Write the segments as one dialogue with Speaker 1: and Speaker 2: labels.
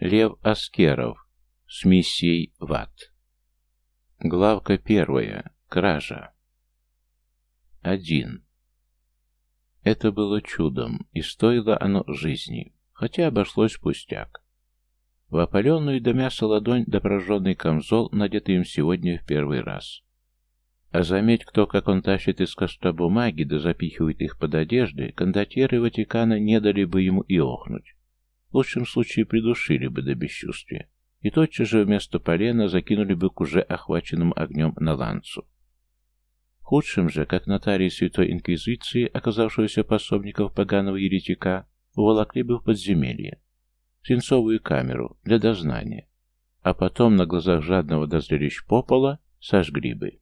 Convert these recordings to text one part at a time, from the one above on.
Speaker 1: Лев Аскеров с миссией в ад. Главка первая. Кража. Один. Это было чудом, и стоило оно жизни, хотя обошлось пустяк. В опаленную до мяса ладонь да прожженный камзол, надетый им сегодня в первый раз. А заметь кто, как он тащит из коста бумаги, да запихивает их под одежды, кондотьеры Ватикана не дали бы ему и охнуть. В лучшем случае придушили бы до бесчувствия. И тотчас же вместо полена закинули бы к уже охваченному огнем на ланцу. Худшим же, как нотарий Святой Инквизиции, оказавшегося пособников поганого еретика, уволокли бы в подземелье, свинцовую камеру для дознания, а потом на глазах жадного до зрелищ попола сожгли бы.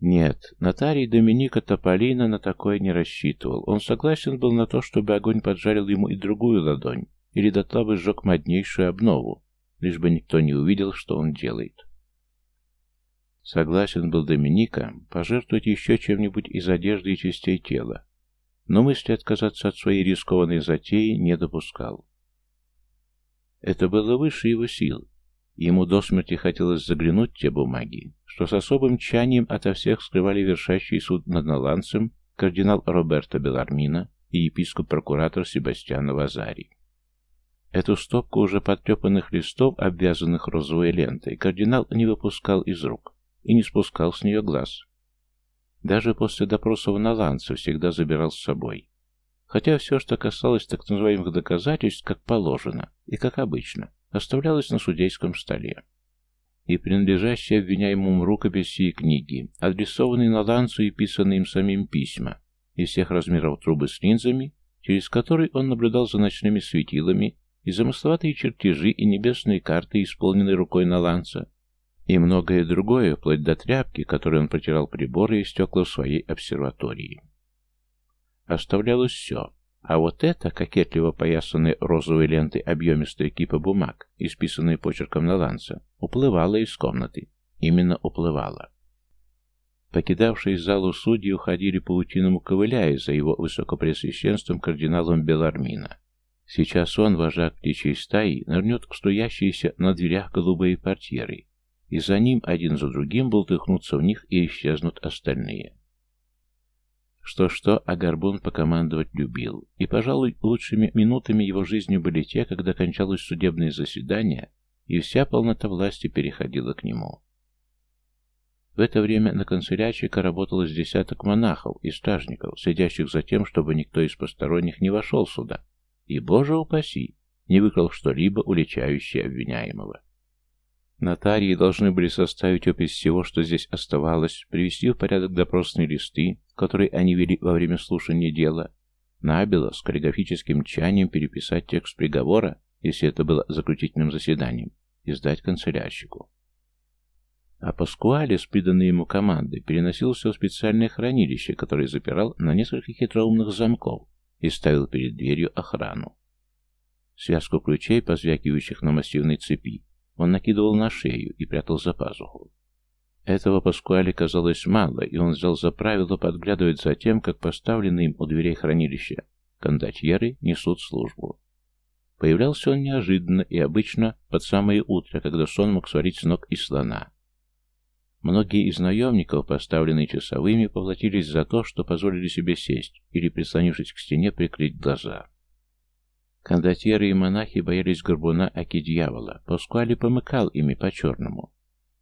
Speaker 1: Нет, нотарий Доминика Тополина на такое не рассчитывал. Он согласен был на то, чтобы огонь поджарил ему и другую ладонь, или дотла бы сжег моднейшую обнову, лишь бы никто не увидел, что он делает. Согласен был Доминика пожертвовать еще чем-нибудь из одежды и частей тела, но мысли отказаться от своей рискованной затеи не допускал. Это было выше его сил, Ему до смерти хотелось заглянуть в те бумаги, что с особым тчанием ото всех скрывали вершащий суд над Наланцем кардинал Роберто Белармина и епископ-прокуратор Себастьян Вазари. Эту стопку уже подтрепанных листов, обвязанных розовой лентой, кардинал не выпускал из рук и не спускал с нее глаз. Даже после допросов Наланца всегда забирал с собой. Хотя все, что касалось так называемых доказательств, как положено и как обычно, оставлялось на судейском столе. И принадлежащие обвиняемому рукописи и книги, адресованные на Ланцу и писанные им самим письма, из всех размеров трубы с линзами, через которые он наблюдал за ночными светилами, и замысловатые чертежи и небесные карты, исполненные рукой Наланца, и многое другое, вплоть до тряпки, которой он протирал приборы и стекла в своей обсерватории. Оставлялось все, а вот это, кокетливо поясанная розовой лентой объемистая кипа бумаг, исписанная почерком на ланца, уплывала из комнаты. Именно уплывала. Покидавшие залу судьи уходили паутиному ковыляя за его высокопресвященством кардиналом Белармина. Сейчас он, вожак птичьей стаи, нырнет в струящиеся на дверях голубые портьеры, и за ним один за другим болтыхнутся в них и исчезнут остальные. Что-что, а Горбун покомандовать любил, и, пожалуй, лучшими минутами его жизни были те, когда кончалось судебное заседание, и вся полнота власти переходила к нему. В это время на канцелячика работало с десяток монахов и стражников, следящих за тем, чтобы никто из посторонних не вошел сюда, и, боже упаси, не выкрал что-либо, уличающее обвиняемого. Нотарии должны были составить опись всего, что здесь оставалось, привести в порядок допросные листы, которые они вели во время слушания дела, набело с каллиграфическим тчанием переписать текст приговора, если это было заключительным заседанием, и сдать канцелярщику. А Паскуале с приданной ему командой переносился в специальное хранилище, которое запирал на несколько хитроумных замков и ставил перед дверью охрану. Связку ключей, позвякивающих на массивной цепи, он накидывал на шею и прятал за пазуху. Этого Паскуале казалось мало, и он взял за правило подглядывать за тем, как поставленные им у дверей хранилища кондотьеры несут службу. Появлялся он неожиданно и обычно под самое утро, когда сон мог сварить с ног и слона. Многие из наемников, поставленные часовыми, поплатились за то, что позволили себе сесть или, прислонившись к стене, прикрыть глаза. Кондотьеры и монахи боялись горбуна аки дьявола. Паскуали помыкал ими по-черному.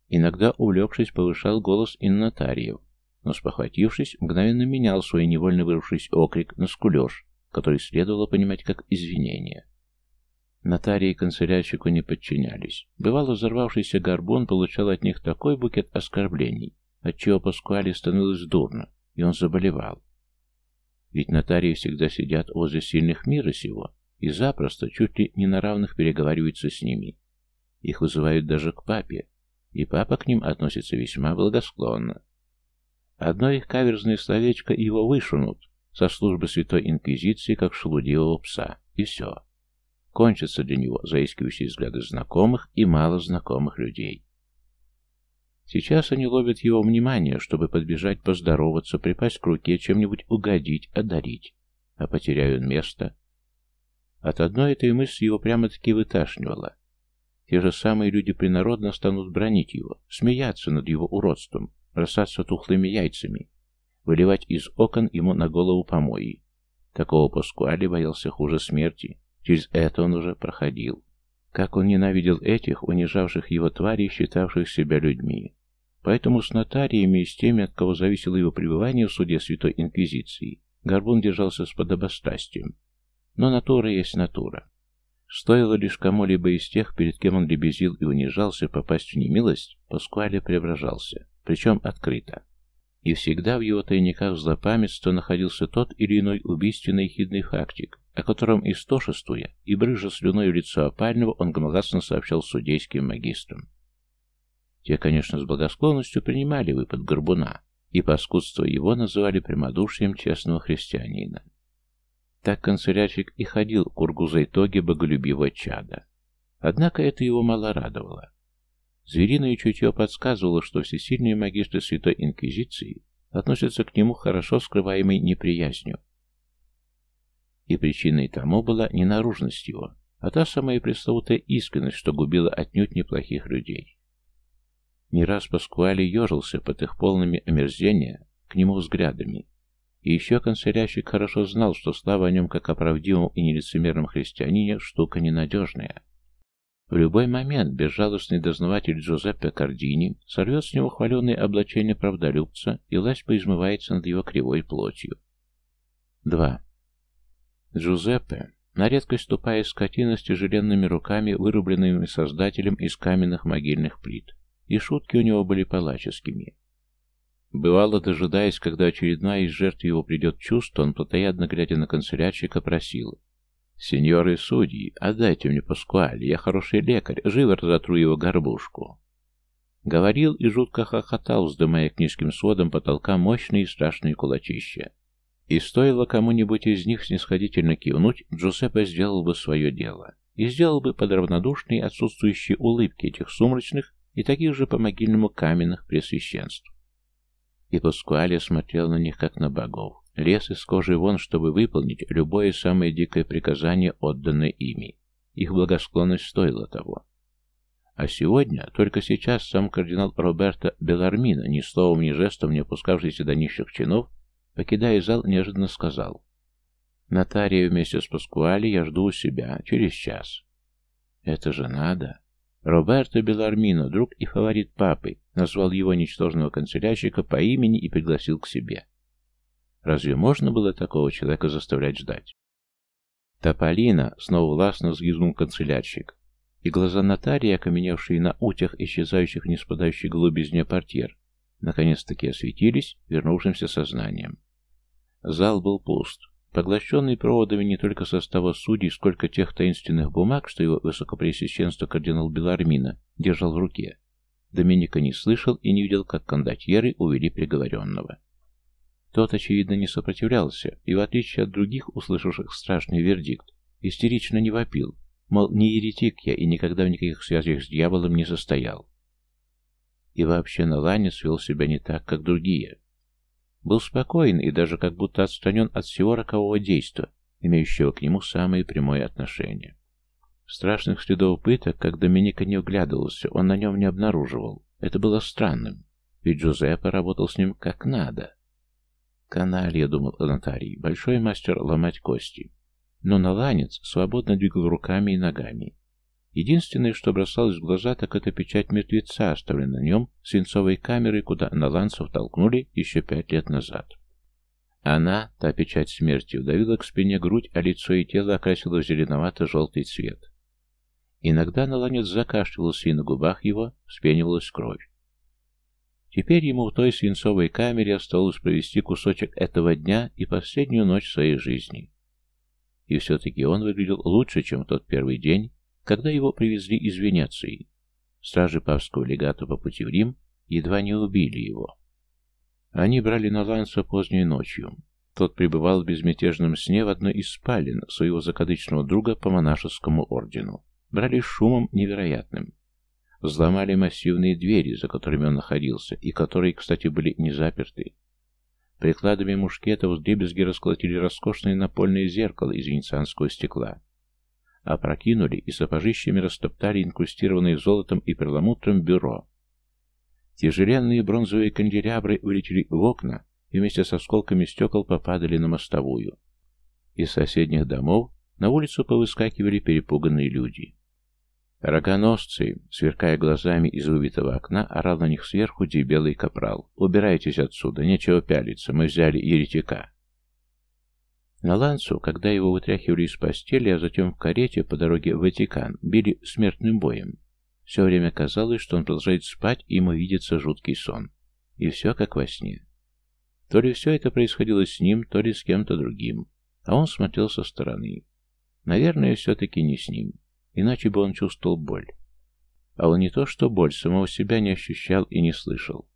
Speaker 1: Иногда, увлекшись, повышал голос и на нотариев, но, спохватившись, мгновенно менял свой невольно вырвавшийся окрик на скулеж, который следовало понимать как извинение. Нотарии канцелярщику не подчинялись. Бывало, взорвавшийся горбун получал от них такой букет оскорблений, отчего Паскуали становилось дурно, и он заболевал. Ведь нотарии всегда сидят возле сильных мира сего, и запросто, чуть ли не на равных переговариваются с ними. Их вызывают даже к папе, и папа к ним относится весьма благосклонно. Одно их каверзное словечко его вышунут со службы Святой Инквизиции, как шелудивого пса, и все. Кончатся для него заискивающие взгляды знакомых и мало знакомых людей. Сейчас они ловят его внимание, чтобы подбежать, поздороваться, припасть к руке, чем-нибудь угодить, одарить. А потеряют место, От одной этой мысли его прямо-таки выташнивало. Те же самые люди принародно станут бронить его, смеяться над его уродством, бросаться тухлыми яйцами, выливать из окон ему на голову помои. Такого Паскуали боялся хуже смерти. Через это он уже проходил. Как он ненавидел этих, унижавших его тварей, считавших себя людьми. Поэтому с нотариями и с теми, от кого зависело его пребывание в суде Святой Инквизиции, Горбун держался с подобострастием. Но натура есть натура. Стоило лишь кому-либо из тех, перед кем он лебезил и унижался, попасть в немилость, Паскуале преображался, причем открыто. И всегда в его тайниках злопамятства находился тот или иной убийственный хидный фактик, о котором истошествуя и брыжа слюной в лицо опального, он громогласно сообщал судейским магистрам. Те, конечно, с благосклонностью принимали выпад горбуна, и паскудство его называли прямодушием честного христианина. Так канцелярщик и ходил к ургузой тоге боголюбивого чада. Однако это его мало радовало. Звериное чутье подсказывало, что всесильные магистры Святой Инквизиции относятся к нему хорошо скрываемой неприязнью. И причиной тому была не наружность его, а та самая пресловутая искренность, что губила отнюдь неплохих людей. Не раз Паскуали ежился под их полными омерзения к нему взглядами, и еще канцелярщик хорошо знал, что слава о нем как о правдивом и нелицемерном христианине штука ненадежная. В любой момент безжалостный дознаватель Джузеппе Кардини сорвет с него хваленное облачение правдолюбца, и власть поизмывается над его кривой плотью. 2. Джузеппе, на редкость тупая скотина с тяжеленными руками, вырубленными создателем из каменных могильных плит, и шутки у него были палаческими. Бывало, дожидаясь, когда очередная из жертв его придет чувство, он, плотоядно глядя на канцелярщика, просил «Сеньоры судьи, отдайте мне Паскуаль, я хороший лекарь, живо разотру его горбушку». Говорил и жутко хохотал, вздымая к низким сводам потолка мощные и страшные кулачища. И стоило кому-нибудь из них снисходительно кивнуть, Джузеппе сделал бы свое дело. И сделал бы под равнодушные отсутствующие улыбки этих сумрачных и таких же по-могильному каменных пресвященств. И Паскуале смотрел на них, как на богов. Лез из кожи вон, чтобы выполнить любое самое дикое приказание, отданное ими. Их благосклонность стоила того. А сегодня, только сейчас, сам кардинал Роберто Белармино, ни словом, ни жестом не опускавшийся до низших чинов, покидая зал, неожиданно сказал. «Нотария вместе с Паскуали я жду у себя, через час». «Это же надо!» Роберто Белармино, друг и фаворит папы, назвал его ничтожного канцелярщика по имени и пригласил к себе. Разве можно было такого человека заставлять ждать? Тополина, снова властно взгизнул канцелярщик, и глаза нотарии, окаменевшие на утях, исчезающих не спадающей голубизне портьер, наконец-таки осветились вернувшимся сознанием. Зал был пуст, поглощенный проводами не только состава судей, сколько тех таинственных бумаг, что его высокопресвященство кардинал Белармина держал в руке. Доминика не слышал и не видел, как кондотьеры увели приговоренного. Тот, очевидно, не сопротивлялся, и, в отличие от других, услышавших страшный вердикт, истерично не вопил, мол, не еретик я и никогда в никаких связях с дьяволом не состоял. И вообще Наланец вел себя не так, как другие. Был спокоен и даже как будто отстранен от всего рокового действа, имеющего к нему самое прямое отношение. Страшных следов пыток, как Доминика не вглядывался, он на нем не обнаруживал. Это было странным, ведь Джузеппе работал с ним как надо. Каналья, думал Анатарий, большой мастер ломать кости. Но наланец свободно двигал руками и ногами. Единственное, что бросалось в глаза, так это печать мертвеца, оставленная на нем свинцовой камерой, куда наланцев толкнули еще пять лет назад. Она, та печать смерти, вдавила к спине грудь, а лицо и тело окрасило в зеленовато-желтый цвет. Иногда наланец закашливался, и на губах его вспенивалась кровь. Теперь ему в той свинцовой камере осталось провести кусочек этого дня и последнюю ночь своей жизни. И все-таки он выглядел лучше, чем в тот первый день, когда его привезли из Венеции. Стражи папского легата по пути в Рим едва не убили его. Они брали Наланса поздней ночью. Тот пребывал в безмятежном сне в одной из спален своего закадычного друга по монашескому ордену. Брали шумом невероятным. Взломали массивные двери, за которыми он находился, и которые, кстати, были не заперты. Прикладами мушкетов с дребезги расколотили роскошное напольное зеркало из венецианского стекла. Опрокинули и сапожищами растоптали инкрустированные золотом и перламутром бюро. Тяжеленные бронзовые канделябры вылетели в окна и вместе с осколками стекол попадали на мостовую. Из соседних домов на улицу повыскакивали перепуганные люди. Рогоносцы, сверкая глазами из выбитого окна, орал на них сверху дебелый капрал. «Убирайтесь отсюда, нечего пялиться, мы взяли еретика». На Лансу, когда его вытряхивали из постели, а затем в карете по дороге в Ватикан, били смертным боем. Все время казалось, что он продолжает спать, и ему видится жуткий сон. И все как во сне. То ли все это происходило с ним, то ли с кем-то другим. А он смотрел со стороны. Наверное, все-таки не с ним. Иначе бы он чувствовал боль. А он не то что боль, самого себя не ощущал и не слышал.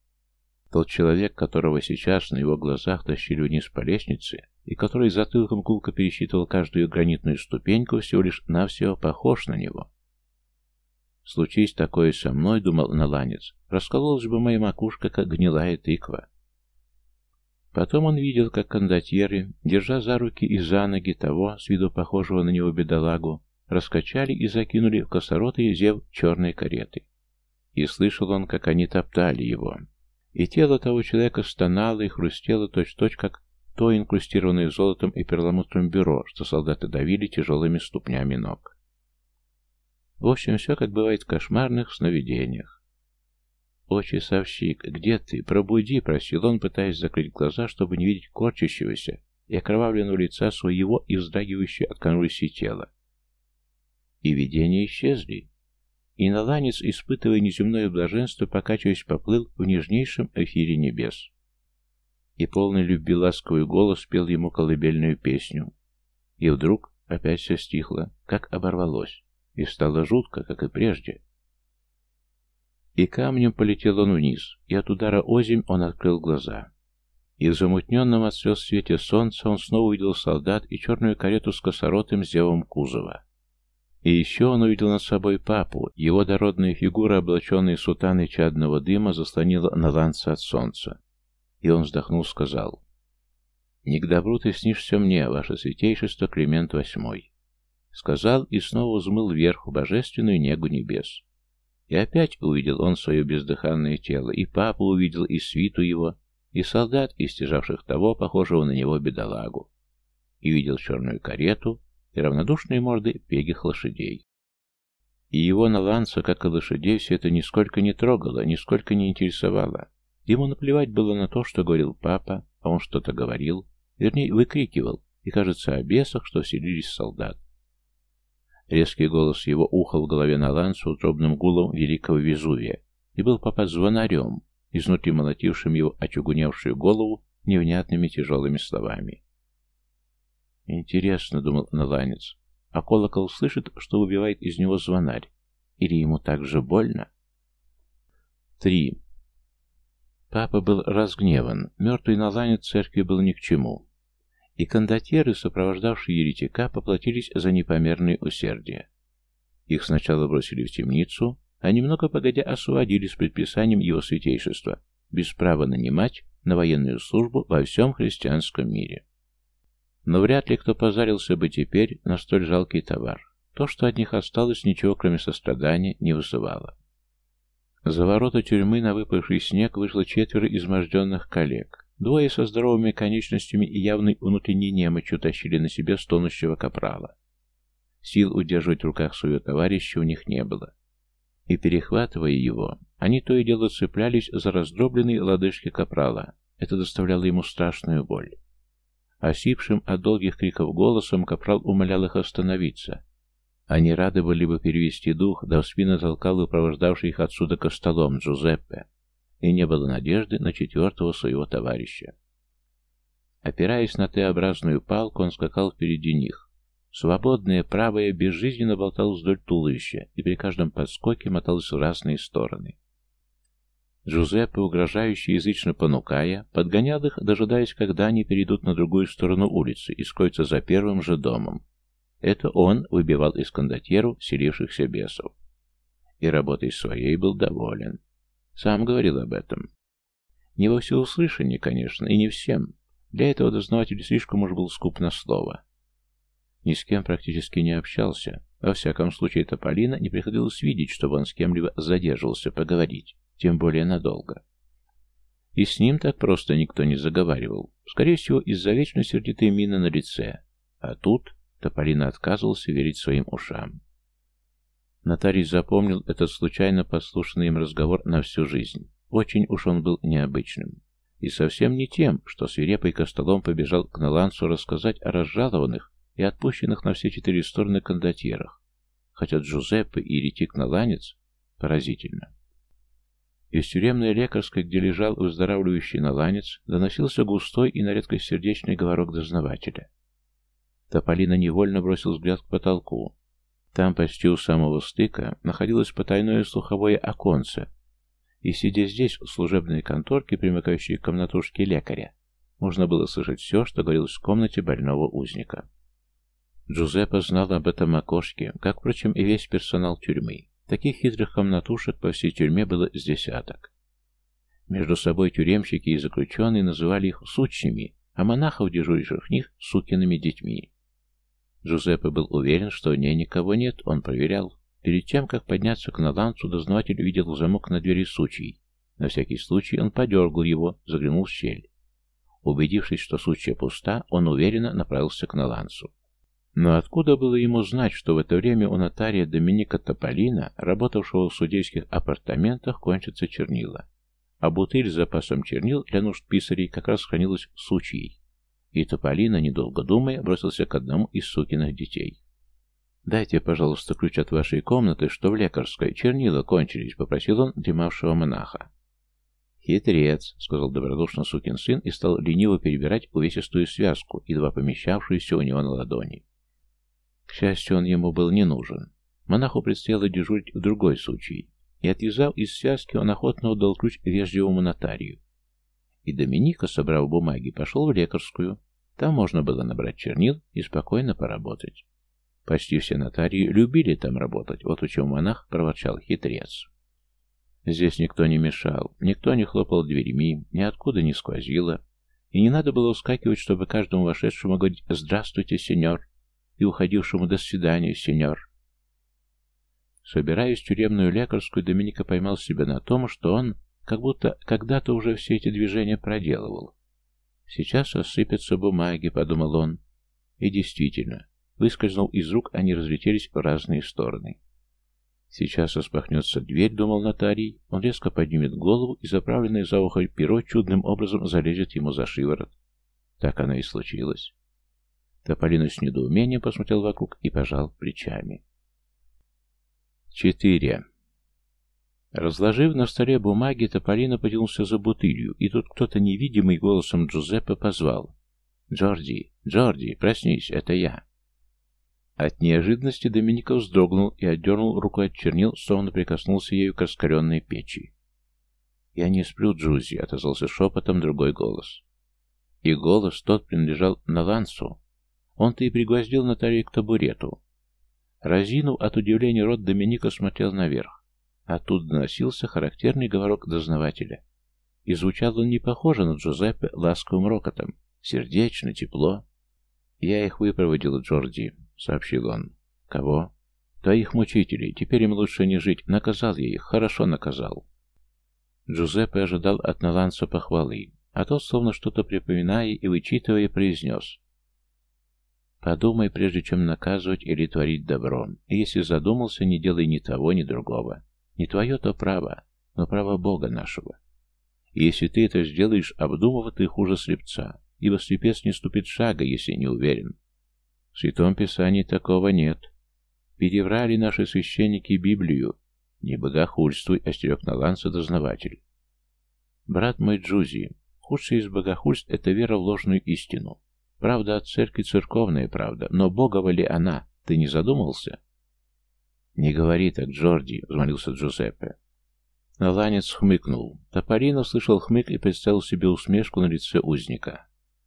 Speaker 1: Тот человек, которого сейчас на его глазах тащили вниз по лестнице, и который затылком гулко пересчитывал каждую гранитную ступеньку, всего лишь навсего похож на него. Случись такое со мной, думал наланец, раскололась бы моя макушка, как гнилая тыква. Потом он видел, как кондотьеры, держа за руки и за ноги того, с виду похожего на него бедолагу, раскачали и закинули в косоротый зев черной кареты. И слышал он, как они топтали его. И тело того человека стонало и хрустело точь-точь, -точь, как то инкрустированное золотом и перламутром бюро, что солдаты давили тяжелыми ступнями ног. В общем, все как бывает в кошмарных сновидениях. «О, часовщик, где ты? Пробуди!» — просил он, пытаясь закрыть глаза, чтобы не видеть корчащегося и окровавленного лица своего и вздрагивающего от конвульсии тела. И видения исчезли. И наланец, испытывая неземное блаженство, покачиваясь, поплыл в нежнейшем эфире небес. И полный любви ласковый голос пел ему колыбельную песню. И вдруг опять все стихло, как оборвалось, и стало жутко, как и прежде. И камнем полетел он вниз, и от удара озимь он открыл глаза. И в замутненном от слез свете солнца он снова увидел солдат и черную карету с косоротым зевом кузова. И еще он увидел над собой папу, его дородная фигура, облаченная сутаной чадного дыма, заслонила наланца от солнца. И он вздохнул, сказал, «Не к добру ты снишься мне, ваше святейшество Климент VIII». Сказал и снова взмыл вверх божественную негу небес. И опять увидел он свое бездыханное тело, и папу увидел, и свиту его, и солдат, истяжавших того, похожего на него бедолагу. И видел черную карету, и равнодушные морды пегих лошадей. И его наланца, как и лошадей, все это нисколько не трогало, нисколько не интересовало. Ему наплевать было на то, что говорил папа, а он что-то говорил, вернее, выкрикивал, и, кажется, о бесах, что вселились солдат. Резкий голос его ухал в голове Наланца утробным гулом великого Везувия и был папа звонарем, изнутри молотившим его очугуневшую голову невнятными тяжелыми словами. Интересно, думал наланец, а колокол слышит, что убивает из него звонарь? Или ему так же больно? Три. Папа был разгневан. Мертвый наланец церкви был ни к чему. И кондотьеры, сопровождавшие еретика, поплатились за непомерное усердие. Их сначала бросили в темницу, а немного погодя освободили с предписанием его святейшества, без права нанимать на военную службу во всем христианском мире. Но вряд ли кто позарился бы теперь на столь жалкий товар. То, что от них осталось, ничего кроме сострадания не вызывало. За ворота тюрьмы на выпавший снег вышло четверо изможденных коллег. Двое со здоровыми конечностями и явной внутренней немочью тащили на себе стонущего капрала. Сил удерживать в руках своего товарища у них не было. И перехватывая его, они то и дело цеплялись за раздробленные лодыжки капрала. Это доставляло ему страшную боль. Осипшим от долгих криков голосом капрал умолял их остановиться. Они рады были бы перевести дух, да в спину толкал выпровождавший их отсюда костолом Джузеппе, и не было надежды на четвертого своего товарища. Опираясь на Т-образную палку, он скакал впереди них. Свободное правое безжизненно болтал вдоль туловища, и при каждом подскоке моталось в разные стороны. Джузеппе, угрожающе язычно понукая, подгонял их, дожидаясь, когда они перейдут на другую сторону улицы и скроются за первым же домом. Это он выбивал из кондотьеру селившихся бесов. И работой своей был доволен. Сам говорил об этом. Не во всеуслышание, конечно, и не всем. Для этого дознаватель слишком уж был скуп на слово. Ни с кем практически не общался. Во всяком случае, Тополина не приходилось видеть, чтобы он с кем-либо задерживался поговорить, тем более надолго. И с ним так просто никто не заговаривал. Скорее всего, из-за вечно сердитой мины на лице. А тут Тополина отказывался верить своим ушам. Нотарий запомнил этот случайно послушанный им разговор на всю жизнь. Очень уж он был необычным. И совсем не тем, что свирепый костолом побежал к Налансу рассказать о разжалованных и отпущенных на все четыре стороны кондотьерах. Хотя Джузеппе и еретик Наланец поразительно. Из тюремной лекарской, где лежал выздоравливающий Наланец, доносился густой и на редкость сердечный говорок дознавателя. Тополина невольно бросил взгляд к потолку. Там, почти у самого стыка, находилось потайное слуховое оконце, и сидя здесь, в служебной конторке, примыкающей к комнатушке лекаря, можно было слышать все, что говорилось в комнате больного узника. Джузеппе знал об этом окошке, как, впрочем, и весь персонал тюрьмы. Таких хитрых комнатушек по всей тюрьме было с десяток. Между собой тюремщики и заключенные называли их «сучьями», а монахов, дежуривших в них, «сукиными детьми». Джузеппе был уверен, что в ней никого нет, он проверял. Перед тем, как подняться к Наланцу, дознаватель увидел замок на двери сучий. На всякий случай он подергал его, заглянул в щель. Убедившись, что сучья пуста, он уверенно направился к Налансу. Но откуда было ему знать, что в это время у нотария Доминика Тополина, работавшего в судейских апартаментах, кончатся чернила? А бутыль с запасом чернил для нужд писарей как раз хранилась в сучьей. И Тополина, недолго думая, бросился к одному из сукиных детей. «Дайте, пожалуйста, ключ от вашей комнаты, что в лекарской. Чернила кончились», — попросил он дремавшего монаха. «Хитрец», — сказал добродушно сукин сын и стал лениво перебирать увесистую связку, едва помещавшуюся у него на ладони. К счастью, он ему был не нужен. Монаху предстояло дежурить в другой случай, и, отвязав из связки, он охотно отдал ключ вежливому нотарию. И Доминика, собрав бумаги, пошел в лекарскую. Там можно было набрать чернил и спокойно поработать. Почти все нотарии любили там работать, вот у чего монах проворчал хитрец. Здесь никто не мешал, никто не хлопал дверьми, ниоткуда не сквозило, и не надо было ускакивать, чтобы каждому вошедшему говорить «Здравствуйте, сеньор!» и уходившему «До свидания, сеньор!». Собираясь в тюремную лекарскую, Доминика поймал себя на том, что он как будто когда-то уже все эти движения проделывал. «Сейчас осыпятся бумаги», — подумал он. И действительно, выскользнул из рук, они разлетелись в разные стороны. Сейчас распахнется дверь, думал нотарий. Он резко поднимет голову, и заправленное за ухо перо чудным образом залезет ему за шиворот. Так оно и случилось. Тополина с недоумением посмотрел вокруг и пожал плечами. Четыре. Разложив на столе бумаги, Тополина потянулся за бутылью, и тут кто-то невидимый голосом Джузеппе позвал. «Джорди, Джорди, проснись, это я!» От неожиданности Доминика вздрогнул и отдернул руку от чернил, словно прикоснулся ею к раскаленной печи. «Я не сплю, Джузи», — отозвался шепотом другой голос. И голос тот принадлежал Налансу, он-то и пригвоздил Наталью к табурету. Разинув от удивления рот, Доминика смотрел наверх. Оттуда доносился характерный говорок дознавателя. И звучал он не похоже на Джузеппе ласковым рокотом. Сердечно, тепло. «Я их выпроводил, Джорди», — сообщил он. «Кого?» «Твоих мучителей. Теперь им лучше не жить. Наказал я их. Хорошо наказал». Джузеппе ожидал от Наланса похвалы, а тот, словно что-то припоминая и вычитывая, произнес. Подумай, прежде чем наказывать или творить добро. И если задумался, не делай ни того, ни другого. Не твое то право, но право Бога нашего. И если ты это сделаешь, обдумав, ты хуже слепца, ибо слепец не ступит шага, если не уверен. В Святом Писании такого нет. Переврали наши священники Библию. Не богохульствуй, остерег Наланса дознаватель. Брат мой Джузи, худшее из богохульств — это вера в ложную истину. Правда от церкви церковная правда, но Богова ли она? Ты не задумался? Не говори так, Джорди, взмолился Джузеппе. Наланец хмыкнул. Топорин услышал хмык и представил себе усмешку на лице узника.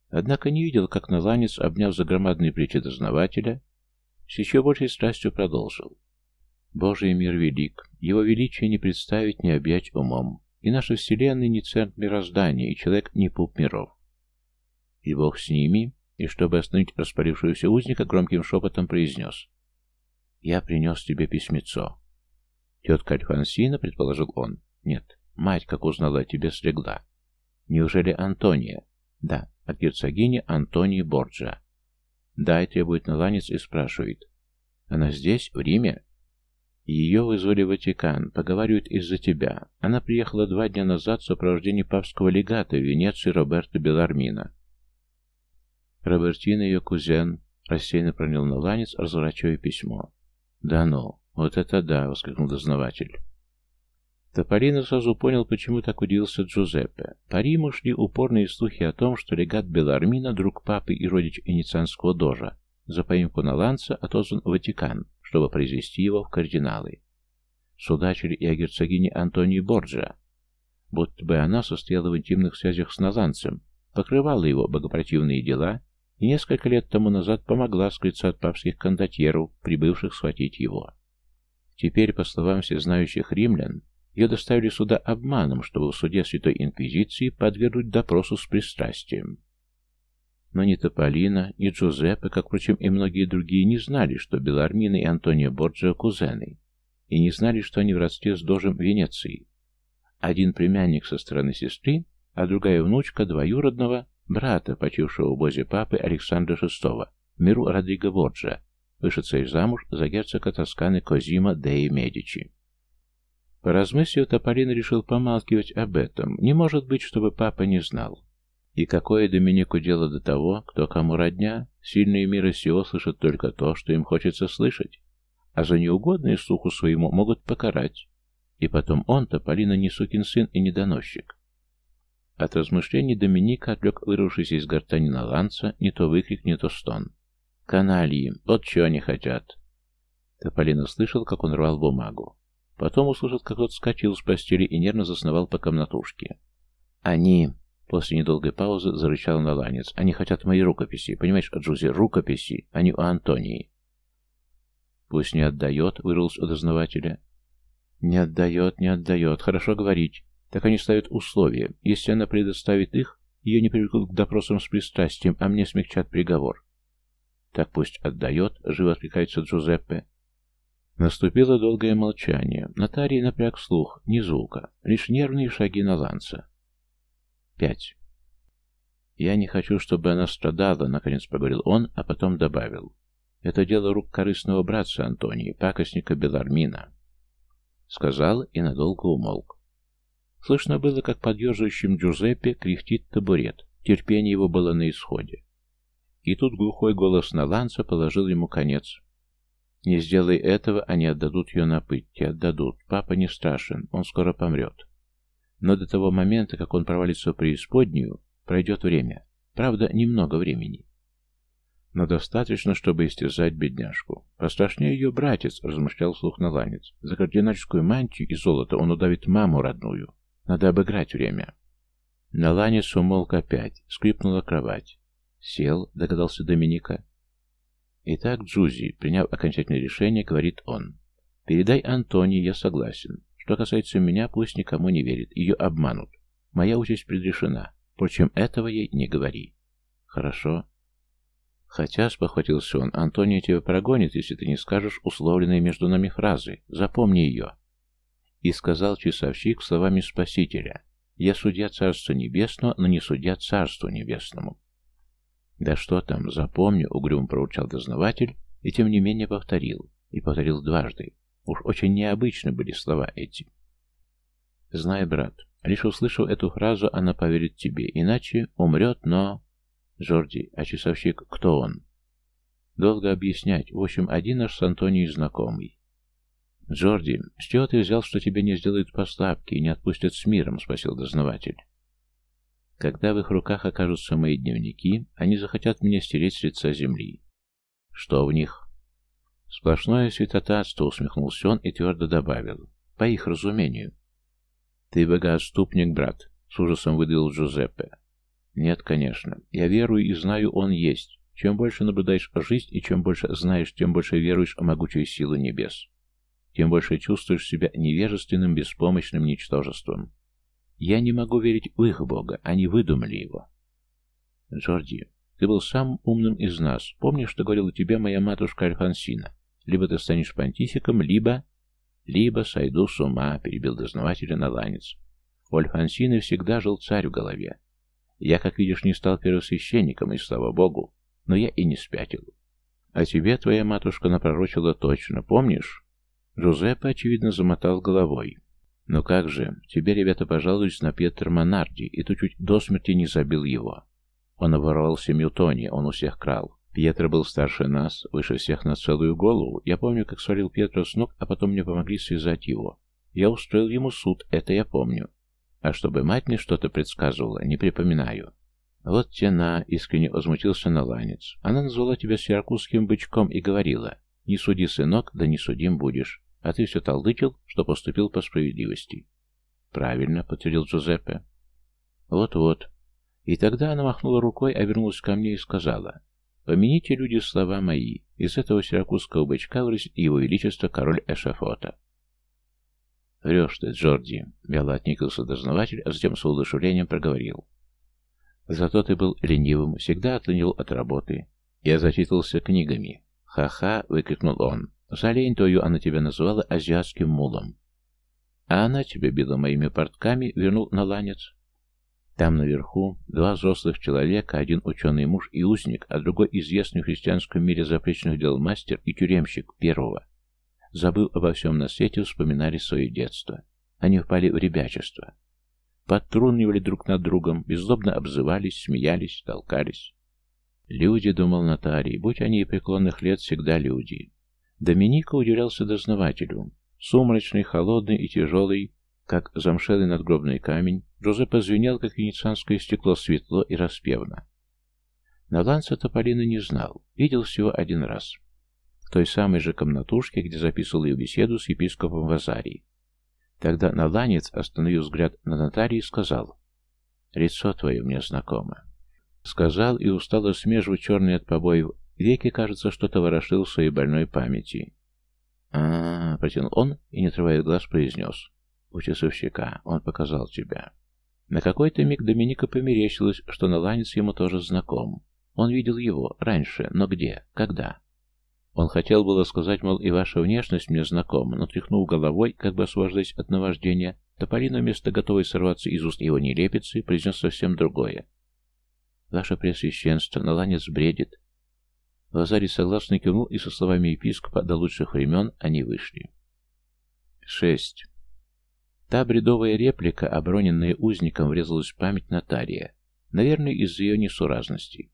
Speaker 1: Однако не видел, как Наланец, обняв за громадные плечи дознавателя, с еще большей страстью продолжил. Божий мир велик, его величие не представить, не объять умом. И наша Вселенная не центр мироздания, и человек не пуп миров. И Бог с ними, и, чтобы остановить распалившегося узника, громким шепотом произнес. «Я принес тебе письмецо». «Тетка Альфонсина», — предположил он. «Нет, мать, как узнала тебе, слегла». «Неужели Антония?» «Да, от герцогини Антонии Борджа». «Да, и требует наланец и спрашивает. Она здесь, в Риме?» Ее вызвали в Ватикан, поговаривают из-за тебя. Она приехала два дня назад в сопровождении папского легата в Венеции Роберто Белармина. Робертина, ее кузен, рассеянно пронял на ланец, разворачивая письмо. «Да ну, вот это да!» — воскликнул дознаватель. Тополино сразу понял, почему так удивился Джузеппе. По Риму шли упорные слухи о том, что легат Белармина, друг папы и родич иницианского дожа, за поимку Наланца отозван в Ватикан, чтобы произвести его в кардиналы. Судачили и о герцогине Антонии Борджа, будто бы она состояла в интимных связях с Наланцем, покрывала его богопротивные дела и несколько лет тому назад помогла скрыться от папских кондотьеров, прибывших схватить его. Теперь, по словам всезнающих римлян, ее доставили сюда обманом, чтобы в суде Святой Инквизиции подвергнуть допросу с пристрастием. Но ни Тополина, ни Джузеппе, как, впрочем, и многие другие, не знали, что Белармина и Антонио Борджио кузены, и не знали, что они в родстве с дожем Венеции. Один племянник со стороны сестры, а другая внучка двоюродного брата, почившего в бозе папы Александра VI, миру Родриго Борджа, вышедшей замуж за герцога Тосканы Козима Деи Медичи. Поразмыслив, Тополин решил помалкивать об этом. Не может быть, чтобы папа не знал. И какое Доминику дело до того, кто кому родня? Сильные мира сего слышат только то, что им хочется слышать. А за неугодное слуху своему могут покарать. И потом он-то, Полина, не сукин сын и недоносчик. От размышлений Доминика отвлек вырвавшийся из гортани на ланца не то выкрик, не то стон. «Канальи! Вот чего они хотят!» Тополина слышал, как он рвал бумагу. Потом услышал, как тот вскочил с постели и нервно засновал по комнатушке. «Они...» После недолгой паузы зарычал на ланец. «Они хотят мои рукописи. Понимаешь, Джузи, рукописи, а не у Антонии». «Пусть не отдает», — вырвалось у дознавателя. «Не отдает, не отдает. Хорошо говорить. Так они ставят условия. Если она предоставит их, ее не привлекут к допросам с пристрастием, а мне смягчат приговор». «Так пусть отдает», — живо откликается Джузеппе. Наступило долгое молчание. Нотарий напряг слух, ни звука, лишь нервные шаги на ланца. Пять. «Я не хочу, чтобы она страдала», — наконец проговорил он, а потом добавил. «Это дело рук корыстного братца Антонии, пакостника Белармина». Сказал и надолго умолк. Слышно было, как под Джузеппе кряхтит табурет. Терпение его было на исходе. И тут глухой голос Наланца положил ему конец. «Не сделай этого, они отдадут ее на пытки, отдадут. Папа не страшен, он скоро помрет. Но до того момента, как он провалится в преисподнюю, пройдет время. Правда, немного времени. Но достаточно, чтобы истязать бедняжку. Пострашнее ее братец, размышлял слух Наланец. За кардинальскую мантию и золото он удавит маму родную. Надо обыграть время. Наланец умолк опять. Скрипнула кровать. Сел, догадался Доминика. Итак, Джузи, приняв окончательное решение, говорит он. Передай Антони, я согласен. Что касается меня, пусть никому не верит. Ее обманут. Моя участь предрешена. Впрочем, этого ей не говори. Хорошо. Хотя, спохватился он, Антония тебя прогонит, если ты не скажешь условленные между нами фразы. Запомни ее. И сказал часовщик словами Спасителя. Я судья Царства Небесного, но не судья Царству Небесному. Да что там, запомню, угрюм проучал дознаватель, и тем не менее повторил. И повторил дважды. Уж очень необычны были слова эти. Знай, брат, лишь услышав эту фразу, она поверит тебе, иначе умрет, но... Жорди, а часовщик, кто он? Долго объяснять. В общем, один наш с Антонией знакомый. Джорди, с чего ты взял, что тебе не сделают послабки и не отпустят с миром? Спросил дознаватель. Когда в их руках окажутся мои дневники, они захотят меня стереть с лица земли. Что в них? Сплошное святотатство, усмехнулся он и твердо добавил. По их разумению. Ты богоотступник, брат, с ужасом выдавил Джузеппе. Нет, конечно. Я верую и знаю, он есть. Чем больше наблюдаешь жизнь и чем больше знаешь, тем больше веруешь в могучую силу небес. Тем больше чувствуешь себя невежественным, беспомощным ничтожеством. Я не могу верить в их Бога, они выдумали его. Джорди, Ты был самым умным из нас. Помнишь, что говорила тебе моя матушка Альфонсина? Либо ты станешь понтификом, либо... Либо сойду с ума, перебил дознавателя Наланец. У Альфонсины всегда жил царь в голове. Я, как видишь, не стал первосвященником, и слава богу, но я и не спятил. А тебе твоя матушка напророчила точно, помнишь? Джузеппе, очевидно, замотал головой. «Ну как же, тебе ребята пожалуются на Пьетро Монарди, и ты чуть до смерти не забил его. Он оборвал семью Тони, он у всех крал. Пьетро был старше нас, выше всех на целую голову. Я помню, как свалил Пьетро с ног, а потом мне помогли связать его. Я устроил ему суд, это я помню. А чтобы мать мне что-то предсказывала, не припоминаю. Вот тена, искренне возмутился Наланец. Она назвала тебя сиракузским бычком и говорила, не суди, сынок, да не судим будешь. А ты все толдычил, что поступил по справедливости. Правильно, подтвердил Джузеппе. Вот-вот. И тогда она махнула рукой, обернулась ко мне и сказала, «Помяните, люди, слова мои, из этого сиракузского бычка вырастет его величество король Эшафота». «Врешь ты, Джорди», — вяло отникался дознаватель, а затем с удушевлением проговорил. «Зато ты был ленивым, всегда отлынил от работы. Я зачитывался книгами». «Ха-ха!» — выкрикнул он. «За лень твою она тебя называла азиатским мулом». «А она тебя била моими портками», — вернул на ланец. Там наверху два взрослых человека, один ученый муж и узник, а другой известный в христианском мире запрещенных дел мастер и тюремщик первого. Забыв обо всем на свете, вспоминали свое детство. Они впали в ребячество. Подтрунивали друг над другом, беззлобно обзывались, смеялись, толкались. Люди, думал Нотарий, будь они и преклонных лет, всегда люди. Доминика удивлялся дознавателю. Сумрачный, холодный и тяжелый, как замшелый надгробный камень, Джузеппе звенел, как венецианское стекло, светло и распевно. На Ланса Тополина не знал, видел всего один раз. В той самой же комнатушке, где записывал ее беседу с епископом Вазарий. Тогда Наланец, остановил взгляд на нотарии, сказал, «Лицо твое мне знакомо». Сказал и устало смежив черные от побоев веки, кажется, что-то ворошил в своей больной памяти. а, протянул он и, не отрывая глаз, произнес. У часовщика. Он показал тебя. На какой-то миг Доминика померещилось, что наланец ему тоже знаком. Он видел его раньше, но где? Когда? Он хотел было сказать, мол, и ваша внешность мне знакома, но тряхнул головой, как бы освобождаясь от наваждения, Тополина, вместо готовой сорваться из уст его нелепицы, произнес совсем другое. «Ваше Преосвященство, наланец бредит». Лазарий согласно кивнул, и со словами епископа «до лучших времен» они вышли. Шесть. Та бредовая реплика, оброненная узником, врезалась в память Наталья, наверное, из-за ее несуразности.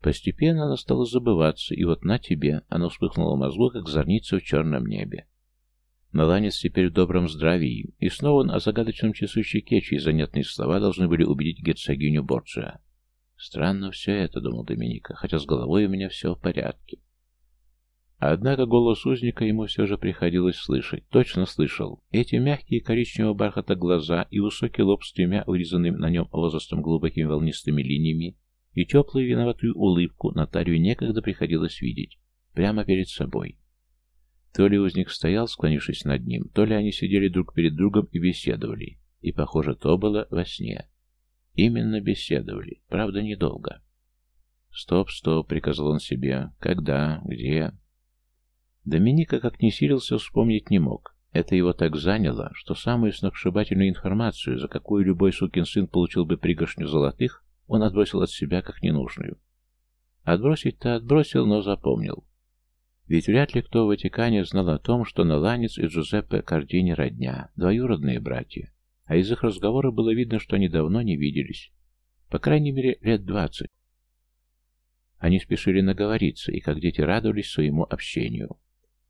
Speaker 1: Постепенно она стала забываться, и вот на тебе она вспыхнула мозгу, как зорница в черном небе. Наланец теперь в добром здравии, и снова он о загадочном часовщике, чьи занятные слова должны были убедить герцогиню Борджиа. Странно все это, думал Доминика, хотя с головой у меня все в порядке. Однако голос узника ему все же приходилось слышать. Точно слышал. Эти мягкие коричневого бархата глаза и высокий лоб с тремя вырезанными на нем возрастом глубокими волнистыми линиями и теплую виноватую улыбку нотарию некогда приходилось видеть. Прямо перед собой. То ли узник стоял, склонившись над ним, то ли они сидели друг перед другом и беседовали. И, похоже, то было во сне. Именно беседовали. Правда, недолго. «Стоп, стоп», — приказал он себе. «Когда? Где? Доминика, как не силился, вспомнить не мог. Это его так заняло, что самую сногсшибательную информацию, за какую любой сукин сын получил бы пригоршню золотых, он отбросил от себя как ненужную. Отбросить-то отбросил, но запомнил. Ведь вряд ли кто в Ватикане знал о том, что Наланец и Джузеппе Кардини родня, двоюродные братья. А из их разговора было видно, что они давно не виделись. По крайней мере, лет двадцать. Они спешили наговориться, и как дети радовались своему общению.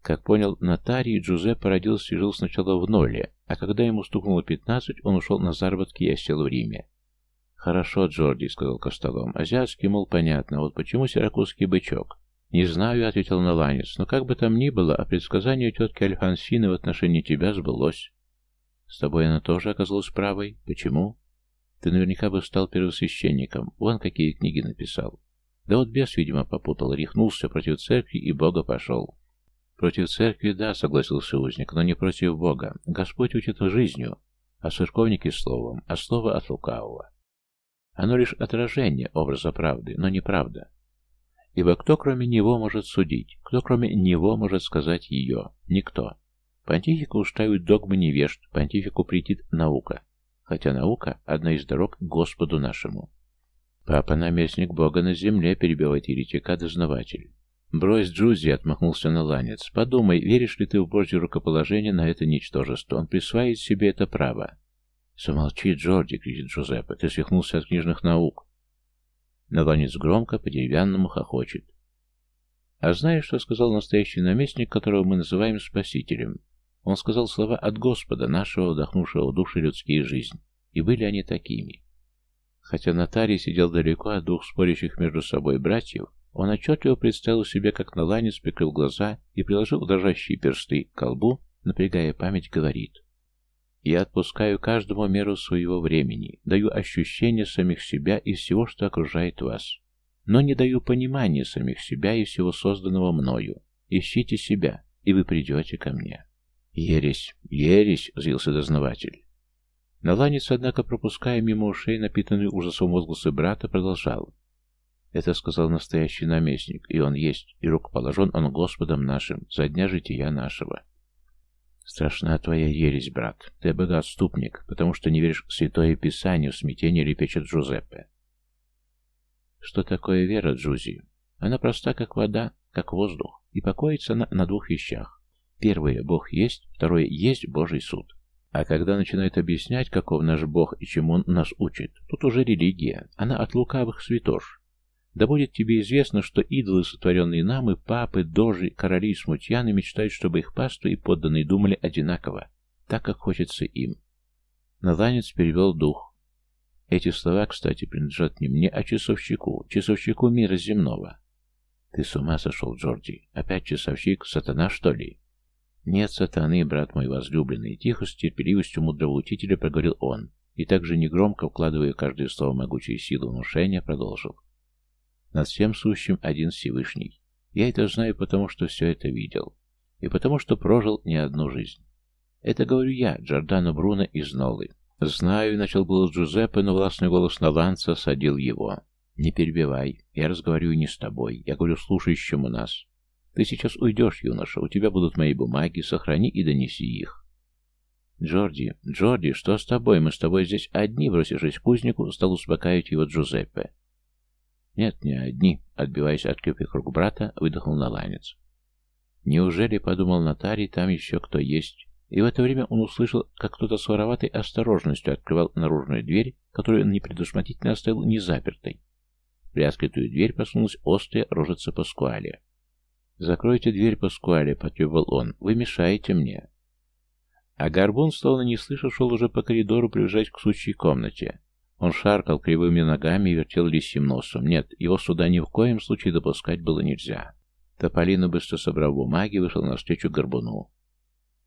Speaker 1: Как понял нотарий, Джузеппе родился и жил сначала в Ноле, а когда ему стукнуло пятнадцать, он ушел на заработки и осел в Риме. «Хорошо, Джорди», — сказал Костолом. «Азиатский, мол, понятно. Вот почему сиракузский бычок?» «Не знаю», — ответил Наланец, — «но как бы там ни было, а предсказание тетки Альфонсины в отношении тебя сбылось». «С тобой она тоже оказалась правой. Почему?» «Ты наверняка бы стал первосвященником. Вон какие книги написал». «Да вот бес, видимо, попутал, рехнулся против церкви и Бога пошел». Против церкви, да, согласился узник, но не против Бога. Господь учит жизнью, а церковники словом, а слово от лукавого. Оно лишь отражение образа правды, но не правда. Ибо кто кроме него может судить? Кто кроме него может сказать ее? Никто. Понтифику устраивают догмы невежд, понтифику претит наука. Хотя наука – одна из дорог к Господу нашему. Папа – наместник Бога на земле, перебивает еретика-дознаватель. «Брось, Джузи!» — отмахнулся Наланец. «Подумай, веришь ли ты в Божье рукоположение на это ничтожество? Он присваивает себе это право». «Замолчи, Джорди!» — кричит Джузеппе. «Ты свихнулся от книжных наук!» Наланец громко по-деревянному хохочет. «А знаешь, что сказал настоящий наместник, которого мы называем Спасителем?» Он сказал слова от Господа, нашего, вдохнувшего души людские жизнь. И были они такими. Хотя нотарий сидел далеко от двух спорящих между собой братьев, он отчетливо представил себе, как Наланец прикрыл глаза и приложил дрожащие персты к колбу, напрягая память, говорит. «Я отпускаю каждому меру своего времени, даю ощущение самих себя и всего, что окружает вас, но не даю понимания самих себя и всего созданного мною. Ищите себя, и вы придете ко мне». «Ересь, ересь!» — взвился дознаватель. Наланец, однако, пропуская мимо ушей напитанный ужасом возгласы брата, продолжал. Это сказал настоящий наместник, и он есть, и рукоположен он Господом нашим, за дня жития нашего. Страшна твоя ересь, брат. Ты богоотступник, потому что не веришь в Святое Писание, в смятение лепечет Джузеппе. Что такое вера, Джузи? Она проста, как вода, как воздух, и покоится она на двух вещах. Первое – Бог есть, второе – есть Божий суд. А когда начинают объяснять, каков наш Бог и чему Он нас учит, тут уже религия, она от лукавых святош, да будет тебе известно, что идолы, сотворенные нам, и папы, дожи, короли и смутьяны мечтают, чтобы их пасту и подданные думали одинаково, так, как хочется им. Наланец перевел дух. Эти слова, кстати, принадлежат не мне, а часовщику, часовщику мира земного. Ты с ума сошел, Джорди? Опять часовщик? Сатана, что ли? Нет сатаны, брат мой возлюбленный, тихо, с терпеливостью мудрого учителя проговорил он, и также негромко, вкладывая каждое слово могучей силы внушения, продолжил. Над всем сущим один Всевышний. Я это знаю, потому что все это видел. И потому что прожил не одну жизнь. Это говорю я, Джордано Бруно из Нолы. Знаю, начал голос Джузеппе, но властный голос Наланца садил его. Не перебивай, я разговариваю не с тобой, я говорю слушающему нас. Ты сейчас уйдешь, юноша, у тебя будут мои бумаги, сохрани и донеси их. Джорди, Джорди, что с тобой? Мы с тобой здесь одни, бросившись к кузнику, стал успокаивать его Джузеппе. «Нет, не одни», — отбиваясь от крепких рук брата, выдохнул наланец. «Неужели, — подумал Натарий, — там еще кто есть?» И в это время он услышал, как кто-то с вороватой осторожностью открывал наружную дверь, которую он непредусмотрительно оставил незапертой. При открытую дверь просунулась острая рожица Паскуале. «Закройте дверь, Паскуале», — потребовал он, — «вы мешаете мне». А Горбун, словно не слыша, шел уже по коридору, приближаясь к сучьей комнате. Он шаркал кривыми ногами и вертел лисьим носом. Нет, его сюда ни в коем случае допускать было нельзя. Тополина, быстро собрав бумаги, вышел навстречу Горбуну.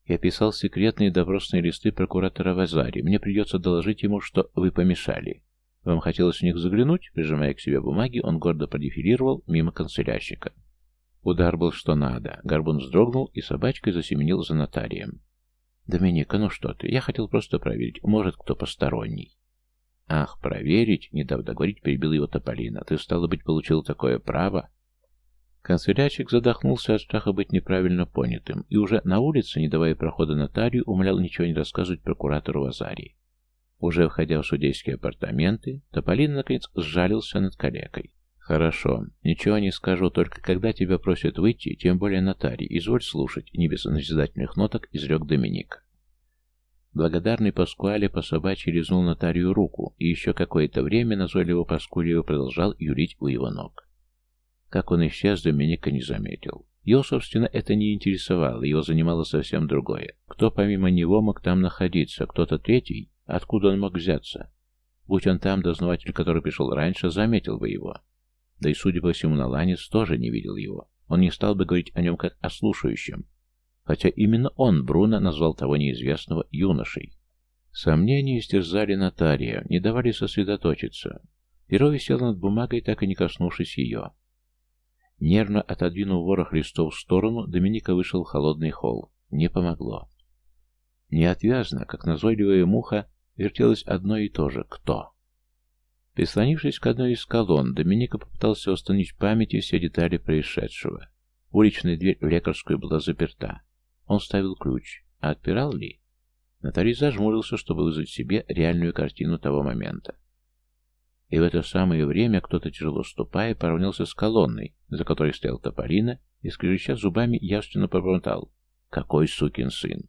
Speaker 1: Я писал секретные допросные листы прокуратора Вазари. Мне придется доложить ему, что вы помешали. Вам хотелось в них заглянуть? Прижимая к себе бумаги, он гордо продефилировал мимо канцелярщика. Удар был что надо. Горбун вздрогнул и собачкой засеменил за нотарием. «Доминика, ну что ты? Я хотел просто проверить. Может, кто посторонний». «Ах, проверить!» — не дав договорить, перебил его Тополина. «Ты, стало быть, получил такое право?» Канцелярщик задохнулся от страха быть неправильно понятым, и уже на улице, не давая прохода нотарию, умолял ничего не рассказывать прокуратору Вазарии. Уже входя в судейские апартаменты, Тополин, наконец, сжалился над калекой. «Хорошо, ничего не скажу, только когда тебя просят выйти, тем более нотарий, изволь слушать», не без назидательных ноток изрек Доминик. Благодарный Паскуале по собачьи лизнул нотарию руку, и еще какое-то время назойливо Паскулио продолжал юрить у его ног. Как он исчез, Доминика не заметил. Его, собственно, это не интересовало, его занимало совсем другое. Кто помимо него мог там находиться, кто-то третий? Откуда он мог взяться? Будь он там, дознаватель, который пришел раньше, заметил бы его. Да и, судя по всему, Наланец тоже не видел его. Он не стал бы говорить о нем как о слушающем, хотя именно он, Бруно, назвал того неизвестного юношей. Сомнения истерзали нотария, не давали сосредоточиться. Перо висело над бумагой, так и не коснувшись ее. Нервно отодвинув ворох листов в сторону, Доминика вышел в холодный холл. Не помогло. Неотвязно, как назойливая муха, вертелось одно и то же «Кто?». Прислонившись к одной из колонн, Доминика попытался установить в памяти все детали происшедшего. Уличная дверь в лекарскую была заперта. Он ставил ключ. А отпирал ли? Нотарий зажмурился, чтобы вызвать себе реальную картину того момента. И в это самое время кто-то, тяжело ступая, поравнялся с колонной, за которой стоял Тополина, и, скрежеща зубами, явственно пробормотал. «Какой сукин сын!»